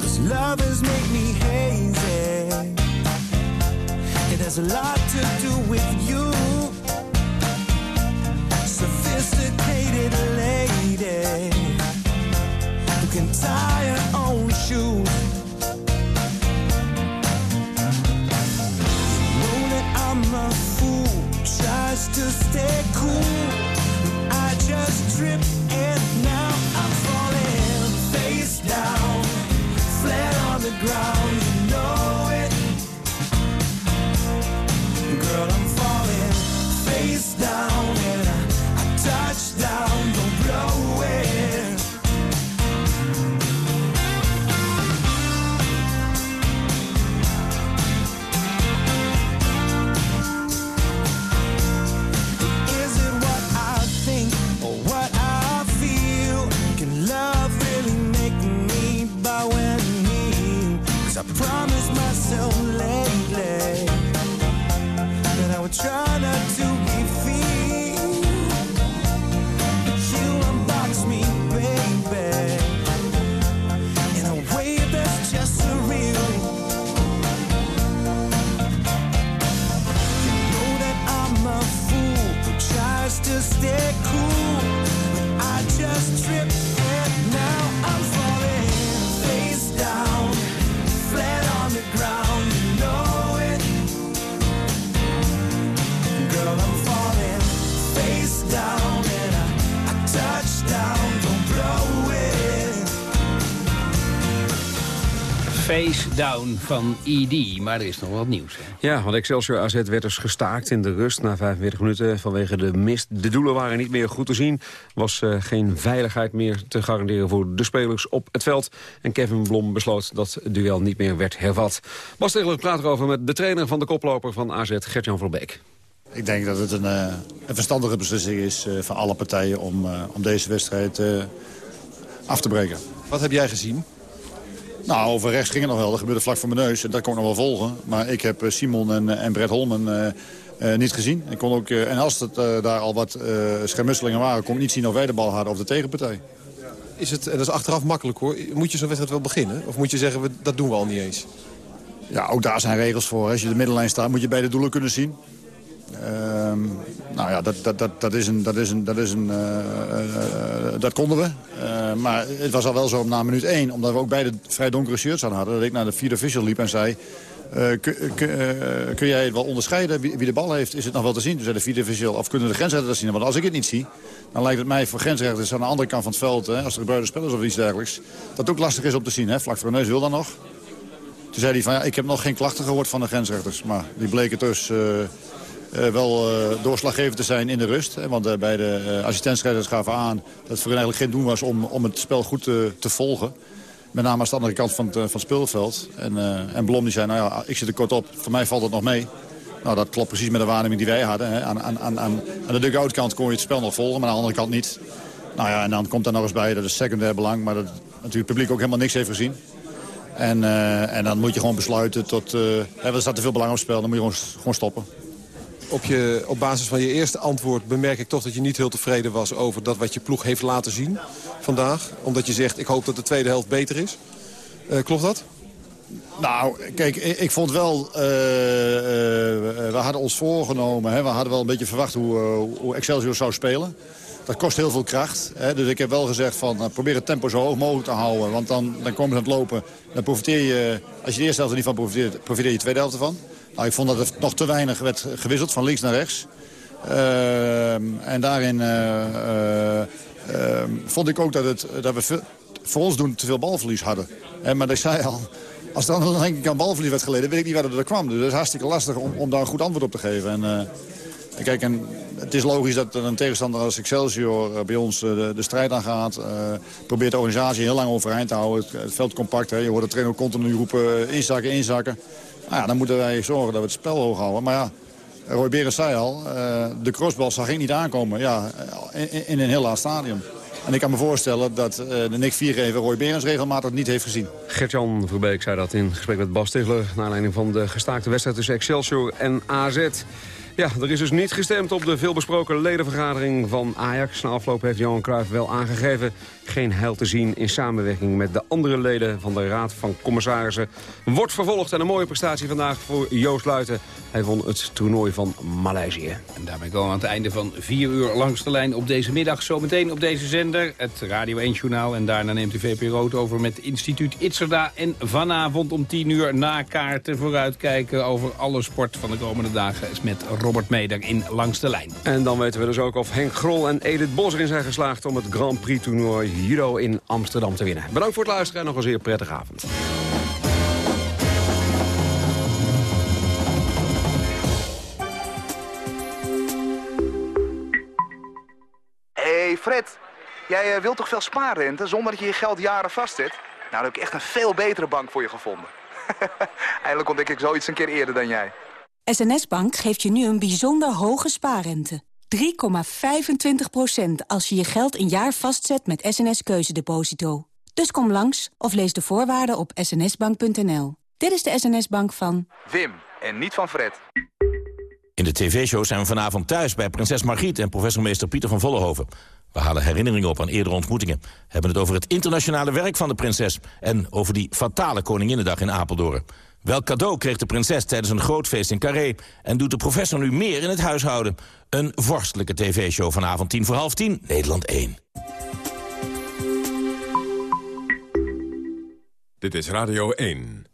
Cause lovers make me hazy. It has a lot to do with you. Sophisticated lady who can tie her own shoes. I'm a tries to stay cool. I just trip down Down van ED, maar er is nog wat nieuws. Hè? Ja, want Excelsior AZ werd dus gestaakt in de rust na 45 minuten vanwege de mist. De doelen waren niet meer goed te zien. was eh, geen veiligheid meer te garanderen voor de spelers op het veld. En Kevin Blom besloot dat het duel niet meer werd hervat. Bas Tegeler praat erover met de trainer van de koploper van AZ, Gert-Jan Verbeek. Ik denk dat het een, uh, een verstandige beslissing is uh, van alle partijen om, om deze wedstrijd af te breken. Wat heb jij gezien? Nou, over rechts ging het nog wel. Dat gebeurde vlak voor mijn neus. En dat kon ik nog wel volgen. Maar ik heb Simon en, en Brett Holmen niet gezien. Ik kon ook, en als het daar al wat schermutselingen waren... kon ik niet zien of wij de bal hadden of de tegenpartij. Is het, en dat is achteraf makkelijk hoor. Moet je zo'n wedstrijd wel beginnen? Of moet je zeggen, we, dat doen we al niet eens? Ja, ook daar zijn regels voor. Als je de middenlijn staat, moet je beide doelen kunnen zien. Ehm, nou ja, dat, dat, dat, dat is een... Dat, is een, dat, is een, uh, uh, dat konden we. Maar het was al wel zo na minuut 1, omdat we ook beide vrij donkere shirts aan hadden... dat ik naar de vierde official liep en zei... Kun, jij wel onderscheiden wie, wie, de bal heeft? Is het nog wel te zien? Toen de vierde official, of kunnen de grensrechters dat zien? Want als ik het niet zie, dan lijkt het mij voor grensrechters aan de andere kant van het veld... Hè, als er gebeurde spelers of iets dergelijks... dat het ook lastig is om te zien. Hè? Vlak voor de neus wil dan nog. Toen zei hij van, ja, ik heb nog geen klachten gehoord van de grensrechters. Maar die bleken dus... wel uh, doorslaggevend te zijn in de rust. Hè, want uh, bij de assistentscheidsrechters gaven aan dat het voor hen eigenlijk geen doen was om, om het spel goed te, volgen. Met name aan de andere kant van het, van het speelveld. En, en Blom die zei, nou ja, ik zit er kort op, voor mij valt het nog mee. Nou, dat klopt precies met de waarneming die wij hadden. Hè. Aan, aan, aan, aan de dugout kant kon je het spel nog volgen, maar aan de andere kant niet. Nou ja, en dan komt er nog eens bij, dat is secundair belang, maar dat natuurlijk het publiek ook helemaal niks heeft gezien. En, en dan moet je gewoon besluiten tot... Uh, er staat te veel belang op spel, dan moet je gewoon, gewoon stoppen op, je, op basis van je eerste antwoord bemerk ik toch dat je niet heel tevreden was over dat wat je ploeg heeft laten zien vandaag. Omdat je zegt, ik hoop dat de tweede helft beter is. Uh, klopt dat? Nou, kijk, ik, vond wel... Uh, uh, we hadden ons voorgenomen, hè, we hadden wel een beetje verwacht hoe, hoe Excelsior zou spelen. Dat kost heel veel kracht. Hè, dus ik heb wel gezegd van probeer het tempo zo hoog mogelijk te houden. Want dan, dan komen ze aan het lopen. Dan profiteer je, als je de eerste helft er niet van profiteert, profiteer je de tweede helft ervan. Nou, ik vond dat er nog te weinig werd gewisseld, van links naar rechts. Uh, en daarin uh, uh, vond ik ook dat, het, dat we voor ons doen te veel balverlies hadden. En, maar dat zei al, als dan denk ik aan balverlies werd geleden, weet ik niet waar dat er kwam. Dus het is hartstikke lastig om, om daar een goed antwoord op te geven. En, kijk, en het is logisch dat een tegenstander als Excelsior bij ons de, de, strijd aangaat. probeert de organisatie heel lang overeind te houden. Het, veld compact. Hè. Je hoort de trainer continu roepen inzakken, inzakken. Nou ja, dan moeten wij zorgen dat we het spel hoog houden. Maar ja, Roy Berens zei al, uh, de crossbal zag ik niet aankomen ja, in, een heel laat stadium. En ik kan me voorstellen dat uh, de Nick Viergever Roy Berens regelmatig niet heeft gezien. Gert-Jan Verbeek zei dat in gesprek met Bas Stigler... naar aanleiding van de gestaakte wedstrijd tussen Excelsior en AZ. Ja, er is dus niet gestemd op de veelbesproken ledenvergadering van Ajax. Na afloop heeft Johan Cruijff wel aangegeven geen heil te zien... in samenwerking met de andere leden van de Raad van Commissarissen. Wordt vervolgd en een mooie prestatie vandaag voor Joost Luiten. Hij won het toernooi van Maleisië. En daarmee komen we aan het einde van vier uur langs de lijn op deze middag. Zometeen op deze zender, het Radio 1-journaal. En daarna neemt de VPRO het over met instituut Itzerda. En vanavond om tien uur na kaarten vooruitkijken over alle sport van de komende dagen... is met Robert Meder in Langs de Lijn. En dan weten we dus ook of Henk Grol en Edith Bos erin zijn geslaagd... om het Grand Prix-toernooi Hero in Amsterdam te winnen. Bedankt voor het luisteren en nog een zeer prettige avond. Hey Fred, jij uh, wilt toch veel spaarrente zonder dat je je geld jaren vastzet? Nou, dan heb ik echt een veel betere bank voor je gevonden. Eindelijk ontdek ik zoiets een keer eerder dan jij. SNS Bank geeft je nu een bijzonder hoge spaarrente. 3,25% als je je geld een jaar vastzet met SNS Keuzedeposito. Dus kom langs of lees de voorwaarden op snsbank.nl. Dit is de SNS Bank van... Wim, en niet van Fred. In de tv-show zijn we vanavond thuis bij prinses Margriet en professormeester Pieter van Vollenhoven. We halen herinneringen op aan eerdere ontmoetingen. Hebben het over het internationale werk van de prinses... en over die fatale Koninginnedag in Apeldoorn. Welk cadeau kreeg de prinses tijdens een groot feest in Carré... en doet de professor nu meer in het huishouden? Een vorstelijke tv-show vanavond tien voor half tien, Nederland 1. Dit is Radio 1.